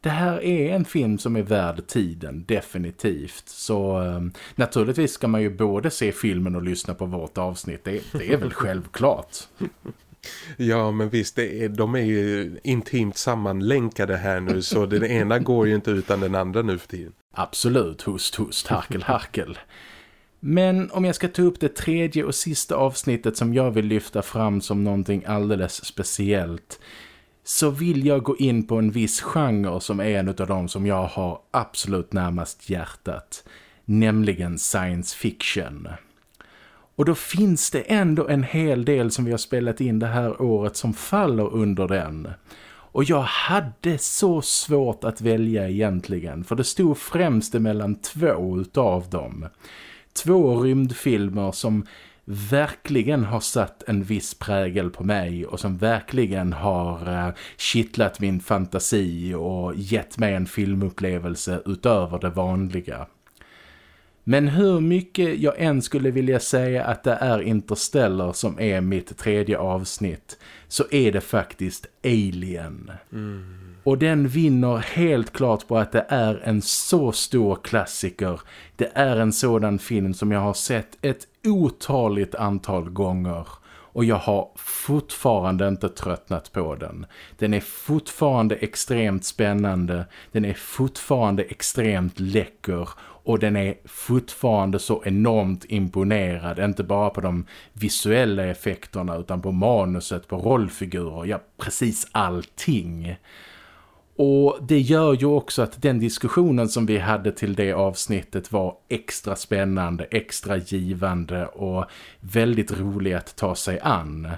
S1: det här är en film som är värd tiden, definitivt. Så eh, naturligtvis ska man ju både se filmen och lyssna på vårt avsnitt. Det, det är väl självklart.
S2: Ja men visst, det är, de är ju intimt sammanlänkade här nu så den ena går ju inte utan den andra nu för tiden.
S1: Absolut, host, host, harkel, harkel. Men om jag ska ta upp det tredje och sista avsnittet som jag vill lyfta fram som någonting alldeles speciellt så vill jag gå in på en viss genre som är en av de som jag har absolut närmast hjärtat, nämligen science fiction. Och då finns det ändå en hel del som vi har spelat in det här året som faller under den. Och jag hade så svårt att välja egentligen för det stod främst mellan två utav dem. Två rymdfilmer som verkligen har satt en viss prägel på mig och som verkligen har uh, kittlat min fantasi och gett mig en filmupplevelse utöver det vanliga. Men hur mycket jag än skulle vilja säga att det är Interstellar som är mitt tredje avsnitt så är det faktiskt Alien. Mm. Och den vinner helt klart på att det är en så stor klassiker. Det är en sådan film som jag har sett ett otaligt antal gånger. Och jag har fortfarande inte tröttnat på den. Den är fortfarande extremt spännande. Den är fortfarande extremt läcker och den är fortfarande så enormt imponerad, inte bara på de visuella effekterna utan på manuset, på rollfigurer, ja precis allting. Och det gör ju också att den diskussionen som vi hade till det avsnittet var extra spännande, extra givande och väldigt rolig att ta sig an.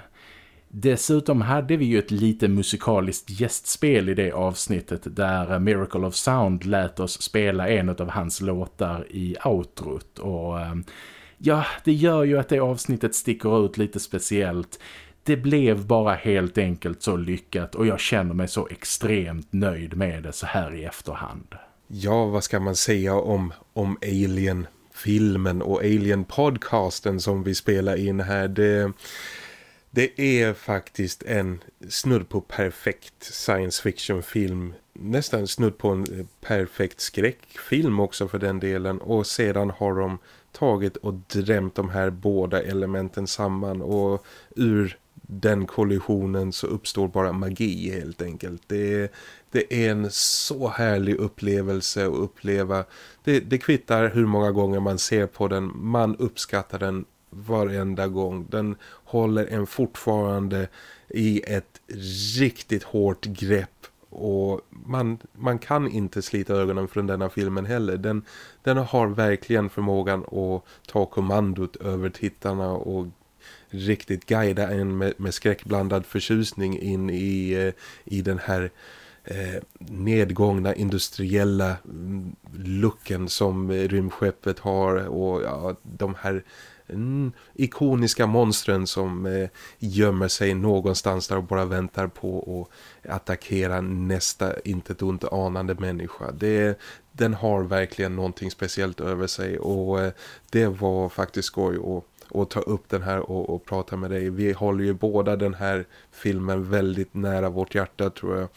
S1: Dessutom hade vi ju ett lite musikaliskt gästspel i det avsnittet där Miracle of Sound lät oss spela en av hans låtar i outrot och eh, ja, det gör ju att det avsnittet sticker ut lite speciellt. Det blev bara helt enkelt så lyckat och jag känner mig så extremt nöjd med det så här i efterhand.
S2: Ja, vad ska man säga om, om Alien-filmen och Alien-podcasten som vi spelar in här? Det det är faktiskt en snudd på perfekt science fiction film. Nästan snudd på en eh, perfekt skräckfilm också för den delen. Och sedan har de tagit och drämt de här båda elementen samman. Och ur den kollisionen så uppstår bara magi helt enkelt. Det, det är en så härlig upplevelse att uppleva. Det, det kvittar hur många gånger man ser på den. Man uppskattar den varenda gång. Den håller en fortfarande i ett riktigt hårt grepp och man, man kan inte slita ögonen från denna filmen heller. Den, den har verkligen förmågan att ta kommandot över tittarna och riktigt guida en med, med skräckblandad förtjusning in i, eh, i den här eh, nedgångna industriella lucken looken som rymdskeppet har och ja, de här mm, ikoniska monstren som eh, gömmer sig någonstans där och bara väntar på att attackera nästa inte ont anande människa. Det, den har verkligen någonting speciellt över sig och eh, det var faktiskt skoj att och ta upp den här och, och, prata med dig. Vi håller ju båda den här filmen väldigt nära vårt hjärta tror jag.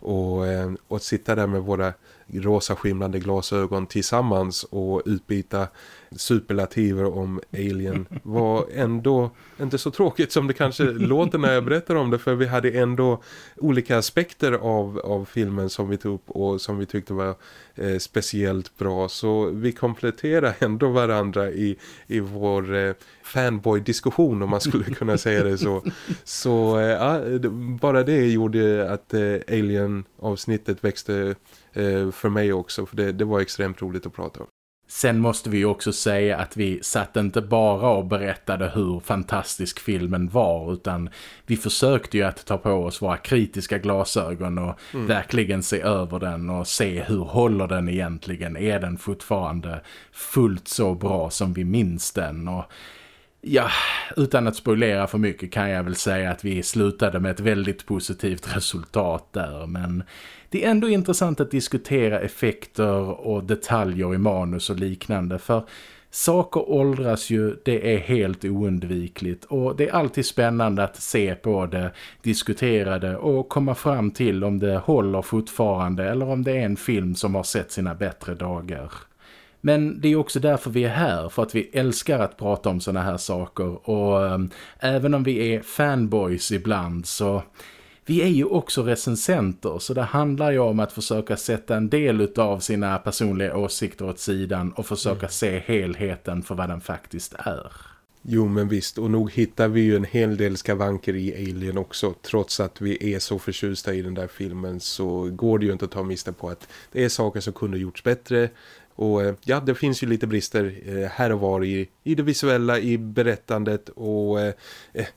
S2: och, eh, och sitta där med våra rosa skimlande glasögon tillsammans och utbyta superlativer om Alien var ändå inte så tråkigt som det kanske låter när jag berättar om det för vi hade ändå olika aspekter av, av filmen som vi tog upp och som vi tyckte var eh, speciellt bra så vi kompletterar ändå varandra i, i vår eh, fanboy-diskussion om man skulle kunna säga det så. Så eh, ja, bara det gjorde att eh, Alien-avsnittet växte eh, för mig också för det, det var extremt roligt att prata om.
S1: Sen måste vi också säga att vi satt inte bara och berättade hur fantastisk filmen var utan vi försökte ju att ta på oss våra kritiska glasögon och mm. verkligen se över den och se hur håller den egentligen. Är den fortfarande fullt så bra som vi minns den och Ja, utan att spoilera för mycket kan jag väl säga att vi slutade med ett väldigt positivt resultat där. Men det är ändå intressant att diskutera effekter och detaljer i manus och liknande för saker åldras ju, det är helt oundvikligt och det är alltid spännande att se på det, diskutera det och komma fram till om det håller fortfarande eller om det är en film som har sett sina bättre dagar. Men det är också därför vi är här, för att vi älskar att prata om såna här saker och ähm, även om vi är fanboys ibland så vi är ju också recensenter så det handlar ju om att försöka sätta en del av sina personliga åsikter åt sidan och försöka mm. se helheten för vad den faktiskt är.
S2: Jo men visst, och nog hittar vi ju en hel del skavanker i Alien också. Trots att vi är så förtjusta i den där filmen så går det ju inte att ta miste på att det är saker som kunde gjorts bättre. Och eh, ja, det finns ju lite brister eh, här och var i, i det visuella, i berättandet och eh,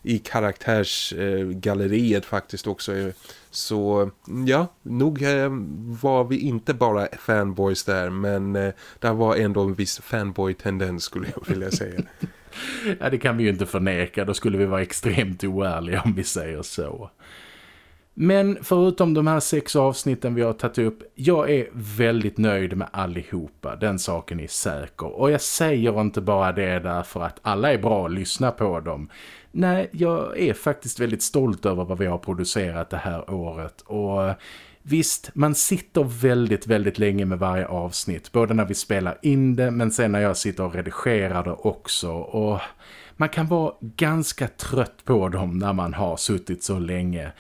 S2: i karaktärsgalleriet faktiskt också. Så ja, nog var vi inte bara fanboys där men där var ändå en viss fanboy-tendens skulle jag vilja säga.
S1: ja, det kan vi ju inte förneka. Då skulle vi vara extremt oärliga om vi säger så. Men förutom de här sex avsnitten vi har tagit upp, jag är väldigt nöjd med allihopa. Den saken är säker. Och jag säger inte bara det därför att alla är bra att lyssna på dem. Nej, jag är faktiskt väldigt stolt över vad vi har producerat det här året. Och visst, man sitter väldigt, väldigt länge med varje avsnitt. Både när vi spelar in det, men sen när jag sitter och redigerar det också. Och man kan vara ganska trött på dem när man har suttit så länge.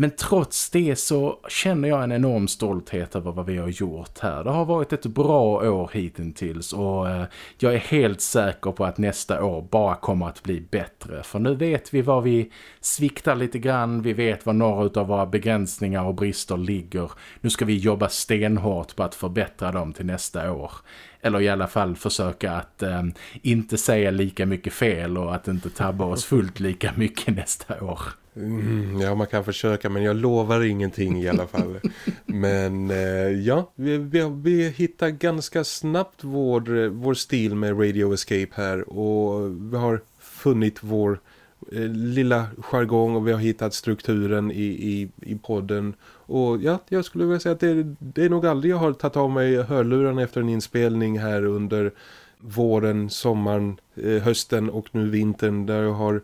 S1: Men trots det så känner jag en enorm stolthet över vad vi har gjort här. Det har varit ett bra år hittills och eh, jag är helt säker på att nästa år bara kommer att bli bättre. För nu vet vi var vi sviktar lite grann, vi vet var några av våra begränsningar och brister ligger. Nu ska vi jobba stenhårt på att förbättra dem till nästa år. Eller i alla fall försöka att eh, inte säga lika mycket fel och att inte tabba oss fullt lika mycket nästa år.
S2: Mm, ja, man kan försöka men jag lovar ingenting i alla fall. men eh, ja, vi, vi, vi hittar ganska snabbt vår, vår stil med Radio Escape här och vi har funnit vår eh, lilla jargong och vi har hittat strukturen i, i, i podden. Och ja, jag skulle vilja säga att det, det är nog aldrig jag har tagit av mig hörluran efter en inspelning här under våren, sommaren, eh, hösten och nu vintern där jag har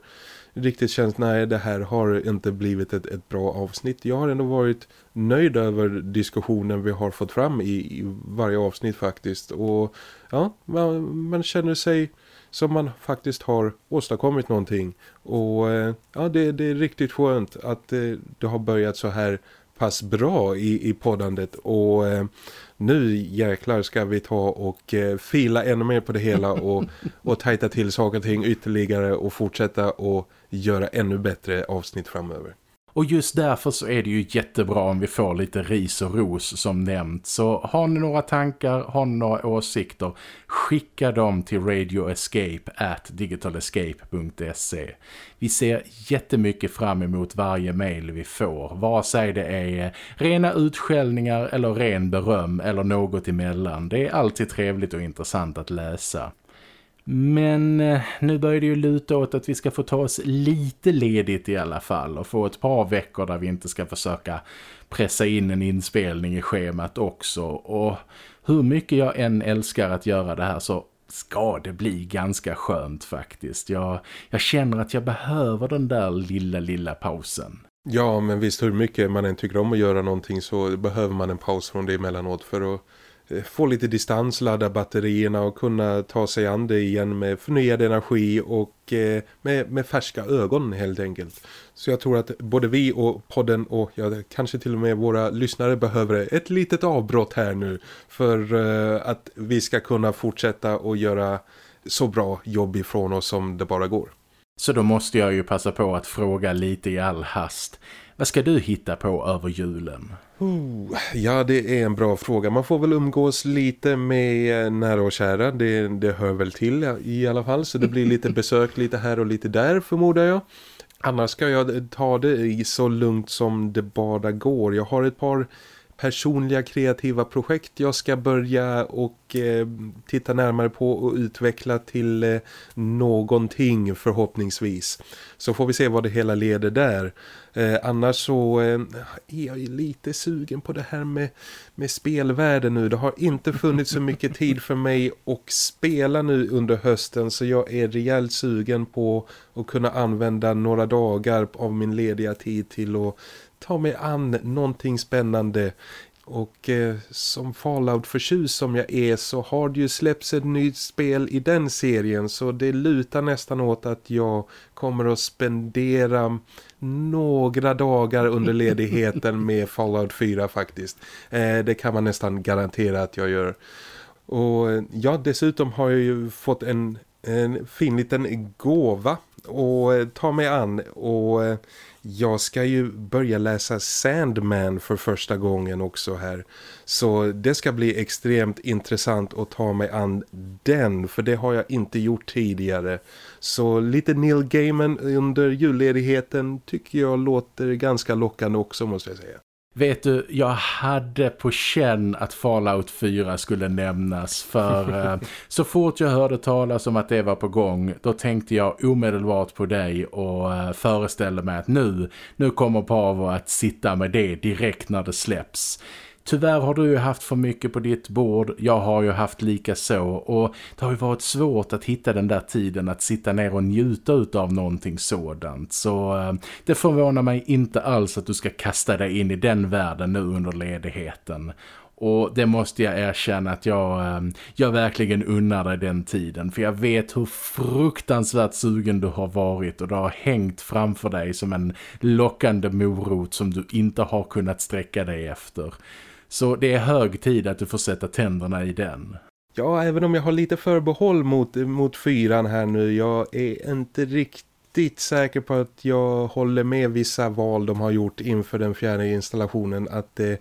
S2: riktigt känt nej det här har inte blivit ett, ett bra avsnitt. Jag har ändå varit nöjd över diskussionen vi har fått fram i, i varje avsnitt faktiskt. Och ja, man, man, känner sig som man faktiskt har åstadkommit någonting. Och eh, ja, det, det är riktigt skönt att det, det har börjat så här pass bra i, i poddandet och eh, nu jäklar ska vi ta och eh, fila ännu mer på det hela och, och tajta till saker och ting ytterligare och fortsätta och göra ännu bättre avsnitt framöver.
S1: Och just därför så är det ju jättebra om vi får lite ris och ros som nämnt. Så har ni några tankar, har ni några åsikter, skicka dem till radioescape at digitalescape.se. Vi ser jättemycket fram emot varje mail vi får. Vare sig det är rena utskällningar eller ren beröm eller något emellan. Det är alltid trevligt och intressant att läsa. Men eh, nu börjar det ju luta åt att vi ska få ta oss lite ledigt i alla fall och få ett par veckor där vi inte ska försöka pressa in en inspelning i schemat också. Och hur mycket jag än älskar att göra det här så ska det bli ganska skönt faktiskt. Jag, jag känner att jag behöver den där lilla, lilla pausen.
S2: Ja, men visst hur mycket man än tycker om att göra någonting så behöver man en paus från det emellanåt för att Eh, få lite distans, ladda batterierna och kunna ta sig an det igen med förnyad energi och eh, med, med färska ögon helt enkelt. Så jag tror att både vi och podden och ja, kanske till och med våra lyssnare behöver ett litet avbrott här nu för eh, att vi ska kunna fortsätta och göra så bra jobb ifrån oss som det bara går.
S1: Så då måste jag ju passa på att fråga lite i all hast. Vad ska du hitta på över julen?
S2: Oh, ja, det är en bra fråga. Man får väl umgås lite med nära och kära. Det, det hör väl till i alla fall. Så det blir lite besök lite här och lite där förmodar jag. Annars ska jag ta det så lugnt som det bara går. Jag har ett par personliga kreativa projekt jag ska börja och eh, titta närmare på och utveckla till eh, någonting förhoppningsvis. Så får vi se vad det hela leder där. Eh, annars så eh, är jag lite sugen på det här med, med spelvärlden nu. Det har inte funnits så mycket tid för mig att spela nu under hösten så jag är rejält sugen på att kunna använda några dagar av min lediga tid till att ta mig an någonting spännande och eh, som Fallout förtjus som jag är så har det ju släppts ett nytt spel i den serien så det lutar nästan åt att jag kommer att spendera några dagar under ledigheten med Fallout 4 faktiskt. Eh, det kan man nästan garantera att jag gör. Och ja, dessutom har jag ju fått en, en fin liten gåva att ta mig an och eh, jag ska ju börja läsa Sandman för första gången också här. Så det ska bli extremt intressant att ta mig an den. För det har jag inte gjort tidigare. Så lite Neil Gaiman under julledigheten tycker jag låter ganska lockande också måste jag säga.
S1: Vet du, jag hade på känn att Fallout 4 skulle nämnas för eh, så fort jag hörde talas om att det var på gång då tänkte jag omedelbart på dig och eh, föreställde mig att nu, nu kommer Pavo att sitta med det direkt när det släpps. Tyvärr har du ju haft för mycket på ditt bord, jag har ju haft lika så och det har ju varit svårt att hitta den där tiden att sitta ner och njuta av någonting sådant. Så eh, det förvånar mig inte alls att du ska kasta dig in i den världen nu under ledigheten. Och det måste jag erkänna att jag, eh, jag verkligen unnar dig den tiden. För jag vet hur fruktansvärt sugen du har varit och det har hängt framför dig som en lockande morot som du inte har kunnat sträcka dig efter. Så det är hög tid att du får sätta tänderna i den.
S2: Ja, även om jag har lite förbehåll mot, mot fyran här nu. Jag är inte riktigt säker på att jag håller med vissa val de har gjort inför den fjärde installationen. Att eh,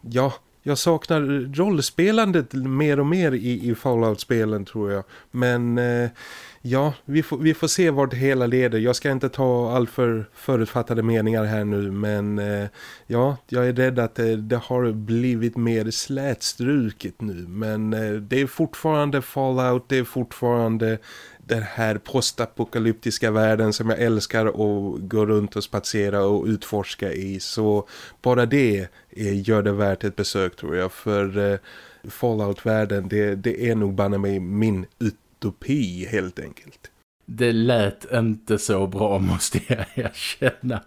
S2: ja, jag saknar rollspelandet mer och mer i, i Fallout-spelen tror jag. Men eh, ja, vi får, vi får se vart det hela leder. Jag ska inte ta all för förutfattade meningar här nu. Men eh, ja, jag är rädd att det, det har blivit mer slätstruket nu. Men eh, det är fortfarande Fallout, det är fortfarande den här postapokalyptiska världen som jag älskar att gå runt och spatsera och utforska i. Så bara det gör det värt ett besök tror jag. För eh, Fallout-världen det, det är nog banne mig min utopi helt enkelt.
S1: Det lät inte så bra måste jag erkänna.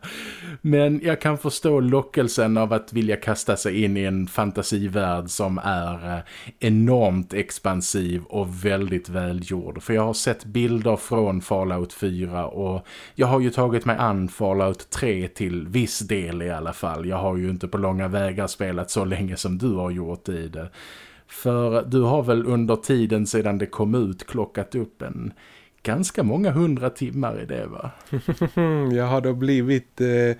S1: Men jag kan förstå lockelsen av att vilja kasta sig in i en fantasivärld som är eh, enormt expansiv och väldigt välgjord. För jag har sett bilder från Fallout 4 och jag har ju tagit mig an Fallout 3 till viss del i alla fall. Jag har ju inte på långa vägar spelat så länge som du har gjort i det. För du har väl under tiden sedan det kom ut klockat upp en ganska många hundra timmar i det va?
S2: jag har då blivit eh,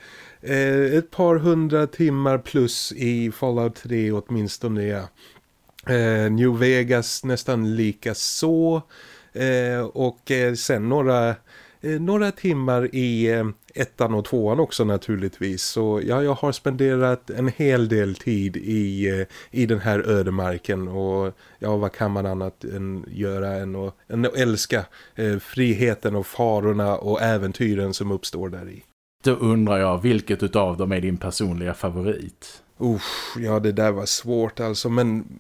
S2: eh, ett par hundra timmar plus i Fallout 3 åtminstone ja. Eh, New Vegas nästan lika så eh, och eh, sen några, några timmar i ettan och tvåan också naturligtvis. Så ja, jag har spenderat en hel del tid i, eh, i den här ödemarken och ja, vad kan man annat än göra än att, än att älska eh, friheten och farorna och äventyren som uppstår där i.
S1: Då undrar jag, vilket utav dem är din personliga favorit?
S2: Uff, ja det där var svårt alltså, men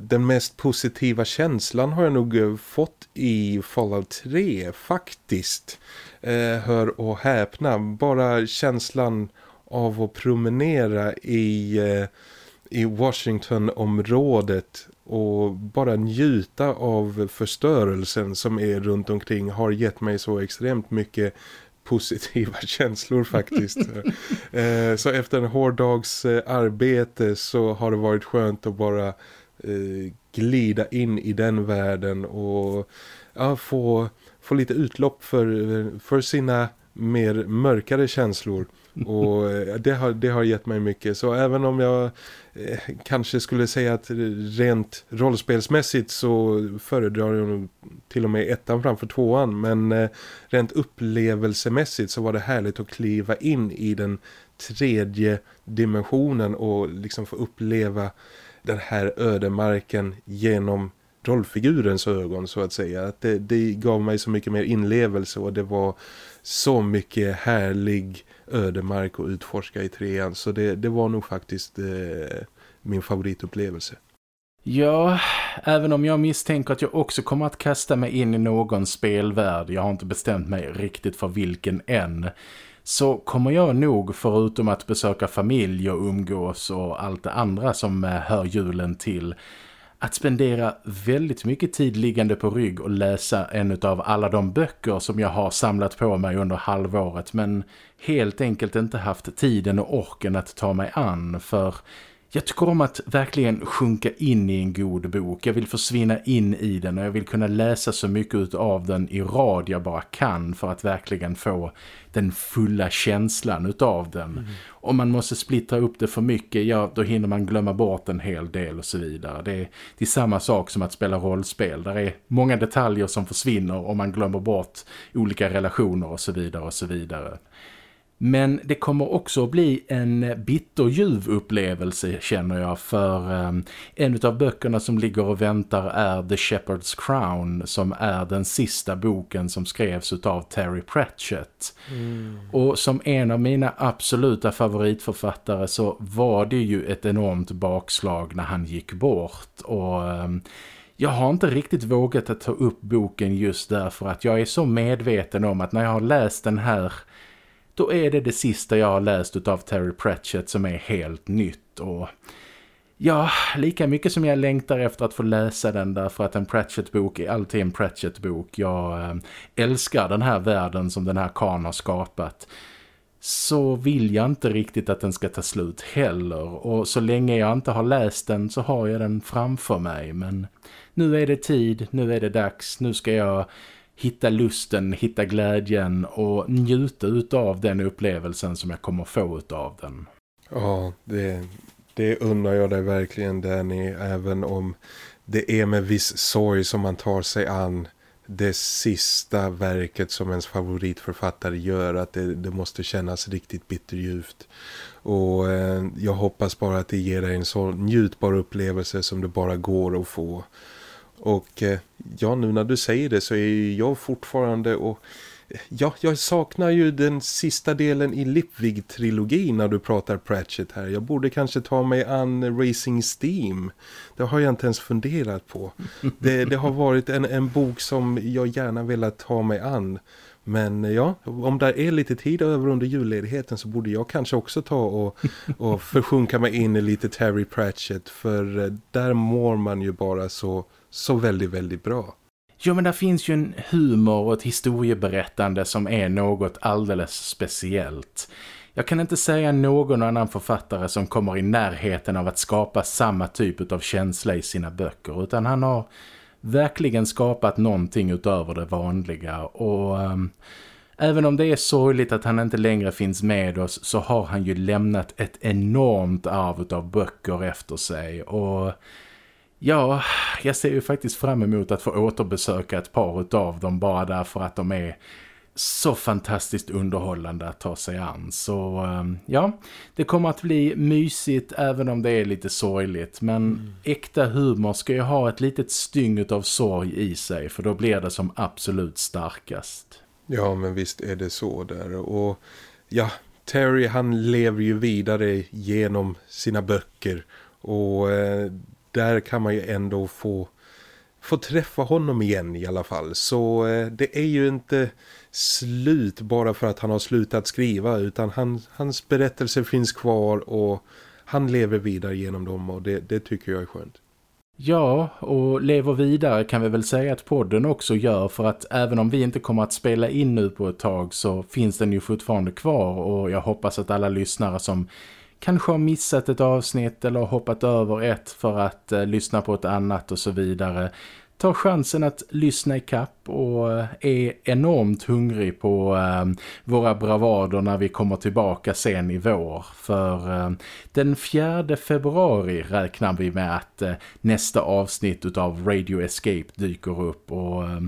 S2: den mest positiva känslan har jag nog eh, fått i Fallout 3 faktiskt. Eh, hör och häpna, bara känslan av att promenera i, eh, i Washington-området och bara njuta av förstörelsen som är runt omkring har gett mig så extremt mycket positiva känslor faktiskt. eh, så efter en hård dags eh, arbete så har det varit skönt att bara eh, glida in i den världen och ja, få, få lite utlopp för, eh, för sina mer mörkare känslor. Och eh, det har, det har gett mig mycket. Så även om jag eh, kanske skulle säga att rent rollspelsmässigt så föredrar jag till och med ettan framför tvåan. Men eh, rent upplevelsemässigt så var det härligt att kliva in i den tredje dimensionen och liksom få uppleva den här ödemarken genom rollfigurens ögon så att säga. Att det, det gav mig så mycket mer inlevelse och det var så mycket härlig ödemark att utforska i trean. Så det, det var nog faktiskt eh, min favoritupplevelse.
S1: Ja, även om jag misstänker att jag också kommer att kasta mig in i någon spelvärld, jag har inte bestämt mig riktigt för vilken än, så kommer jag nog förutom att besöka familj och umgås och allt det andra som eh, hör julen till att spendera väldigt mycket tid liggande på rygg och läsa en av alla de böcker som jag har samlat på mig under halvåret men helt enkelt inte haft tiden och orken att ta mig an för jag tycker om att verkligen sjunka in i en god bok. Jag vill försvinna in i den och jag vill kunna läsa så mycket av den i rad jag bara kan för att verkligen få den fulla känslan utav den. Mm. Om man måste splittra upp det för mycket, ja då hinner man glömma bort en hel del och så vidare. Det är, det är samma sak som att spela rollspel. Där är många detaljer som försvinner om man glömmer bort olika relationer och så vidare och så vidare. Men det kommer också bli en bitterljuv upplevelse känner jag för um, en av böckerna som ligger och väntar är The Shepherd's Crown som är den sista boken som skrevs av Terry Pratchett. Mm. Och som en av mina absoluta favoritförfattare så var det ju ett enormt bakslag när han gick bort och... Um, jag har inte riktigt vågat att ta upp boken just därför att jag är så medveten om att när jag har läst den här då är det det sista jag har läst av Terry Pratchett som är helt nytt och ja, lika mycket som jag längtar efter att få läsa den därför att en Pratchett-bok är alltid en Pratchett-bok. Jag eh, älskar den här världen som den här kan har skapat så vill jag inte riktigt att den ska ta slut heller och så länge jag inte har läst den så har jag den framför mig men nu är det tid, nu är det dags, nu ska jag hitta lusten, hitta glädjen och njuta av den upplevelsen som jag kommer få av den.
S2: Ja, det, det undrar jag dig verkligen Danny, även om det är med viss sorg som man tar sig an det sista verket som ens favoritförfattare gör att det, det måste kännas riktigt bitterljuvt. Och eh, jag hoppas bara att det ger dig en så njutbar upplevelse som det bara går att få. Och eh, ja, nu när du säger det så är jag fortfarande och eh, ja, jag saknar ju den sista delen i Lipvig-trilogin när du pratar Pratchett här. Jag borde kanske ta mig an Racing Steam. Det har jag inte ens funderat på. Det, det har varit en, en bok som jag gärna velat ta mig an. Men ja, om det är lite tid över under julledigheten så borde jag kanske också ta och, och försjunka mig in i lite Terry Pratchett. För eh, där mår man ju bara så så väldigt, väldigt bra.
S1: Jo men där finns ju en humor och ett historieberättande som är något alldeles speciellt. Jag kan inte säga någon annan författare som kommer i närheten av att skapa samma typ av känsla i sina böcker utan han har verkligen skapat någonting utöver det vanliga. Och um, även om det är sorgligt att han inte längre finns med oss så har han ju lämnat ett enormt arv av böcker efter sig. Och Ja, jag ser ju faktiskt fram emot att få återbesöka ett par av dem bara därför att de är så fantastiskt underhållande att ta sig an. Så ehm, ja, det kommer att bli mysigt även om det är lite sorgligt. Men mm. äkta humor ska ju ha ett litet styng av sorg i sig för då blir det som absolut starkast.
S2: Ja, men visst är det så där. Och ja, Terry han lever ju vidare genom sina böcker. Och eh, där kan man ju ändå få, få träffa honom igen i alla fall. Så eh, det är ju inte slut bara för att han har slutat skriva utan han, hans berättelser finns kvar och han lever vidare genom dem och det, det tycker jag är skönt.
S1: Ja, och lever vidare kan vi väl säga att podden också gör för att även om vi inte kommer att spela in nu på ett tag så finns den ju fortfarande kvar och jag hoppas att alla lyssnare som kanske har missat ett avsnitt eller hoppat över ett för att eh, lyssna på ett annat och så vidare tar chansen att lyssna i kapp och eh, är enormt hungrig på eh, våra bravader när vi kommer tillbaka sen i vår. För eh, den 4 februari räknar vi med att eh, nästa avsnitt av Radio Escape dyker upp och... Eh,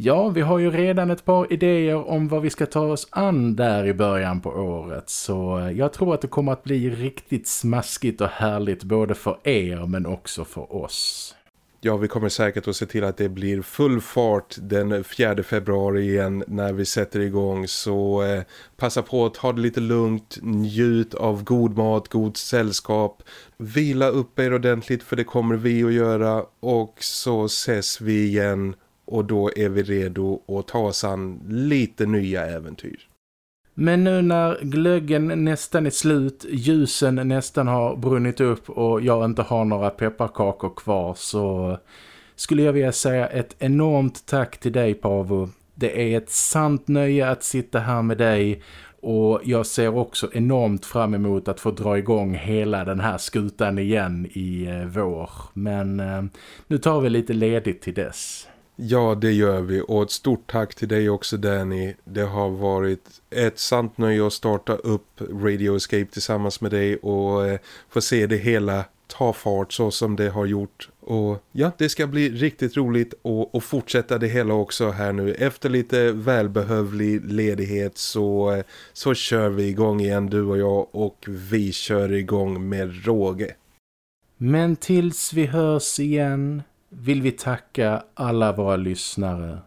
S1: Ja, vi har ju redan ett par idéer om vad vi ska ta oss an där i början på året. Så eh, jag tror att det kommer att bli riktigt smaskigt och härligt både för er men också för oss.
S2: Ja, vi kommer säkert att se till att det blir full fart den 4 februari igen när vi sätter igång. Så eh, passa på att ha det lite lugnt, njut av god mat, god sällskap. Vila upp er ordentligt för det kommer vi att göra. Och så ses vi igen och då är vi redo att ta oss an lite nya äventyr.
S1: Men nu när glöggen nästan är slut, ljusen nästan har brunnit upp och jag inte har några pepparkakor kvar så skulle jag vilja säga ett enormt tack till dig Pavo. Det är ett sant nöje att sitta här med dig och jag ser också enormt fram emot att få dra igång hela den här skutan igen i eh, vår. Men eh, nu tar vi lite ledigt till dess.
S2: Ja, det gör vi. Och ett stort tack till dig också Danny. Det har varit ett sant nöje att starta upp Radio Escape tillsammans med dig och eh, få se det hela ta fart så som det har gjort. Och ja, det ska bli riktigt roligt att, fortsätta det hela också här nu. Efter lite välbehövlig ledighet så, eh, så kör vi igång igen du och jag och vi kör igång med råge.
S1: Men tills vi hörs igen vill vi tacka alla våra lyssnare.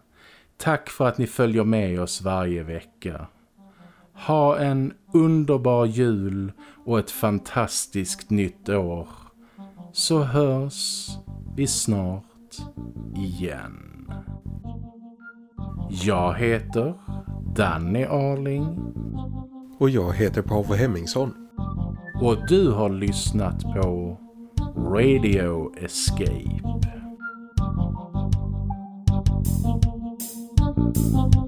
S1: Tack för att ni följer med oss varje vecka. Ha en underbar jul och ett fantastiskt nytt år. Så hörs vi snart igen. Jag heter Danny Arling.
S2: Och jag heter Paavo Hemmingsson.
S1: Och du har lyssnat på Radio Escape. Thank you.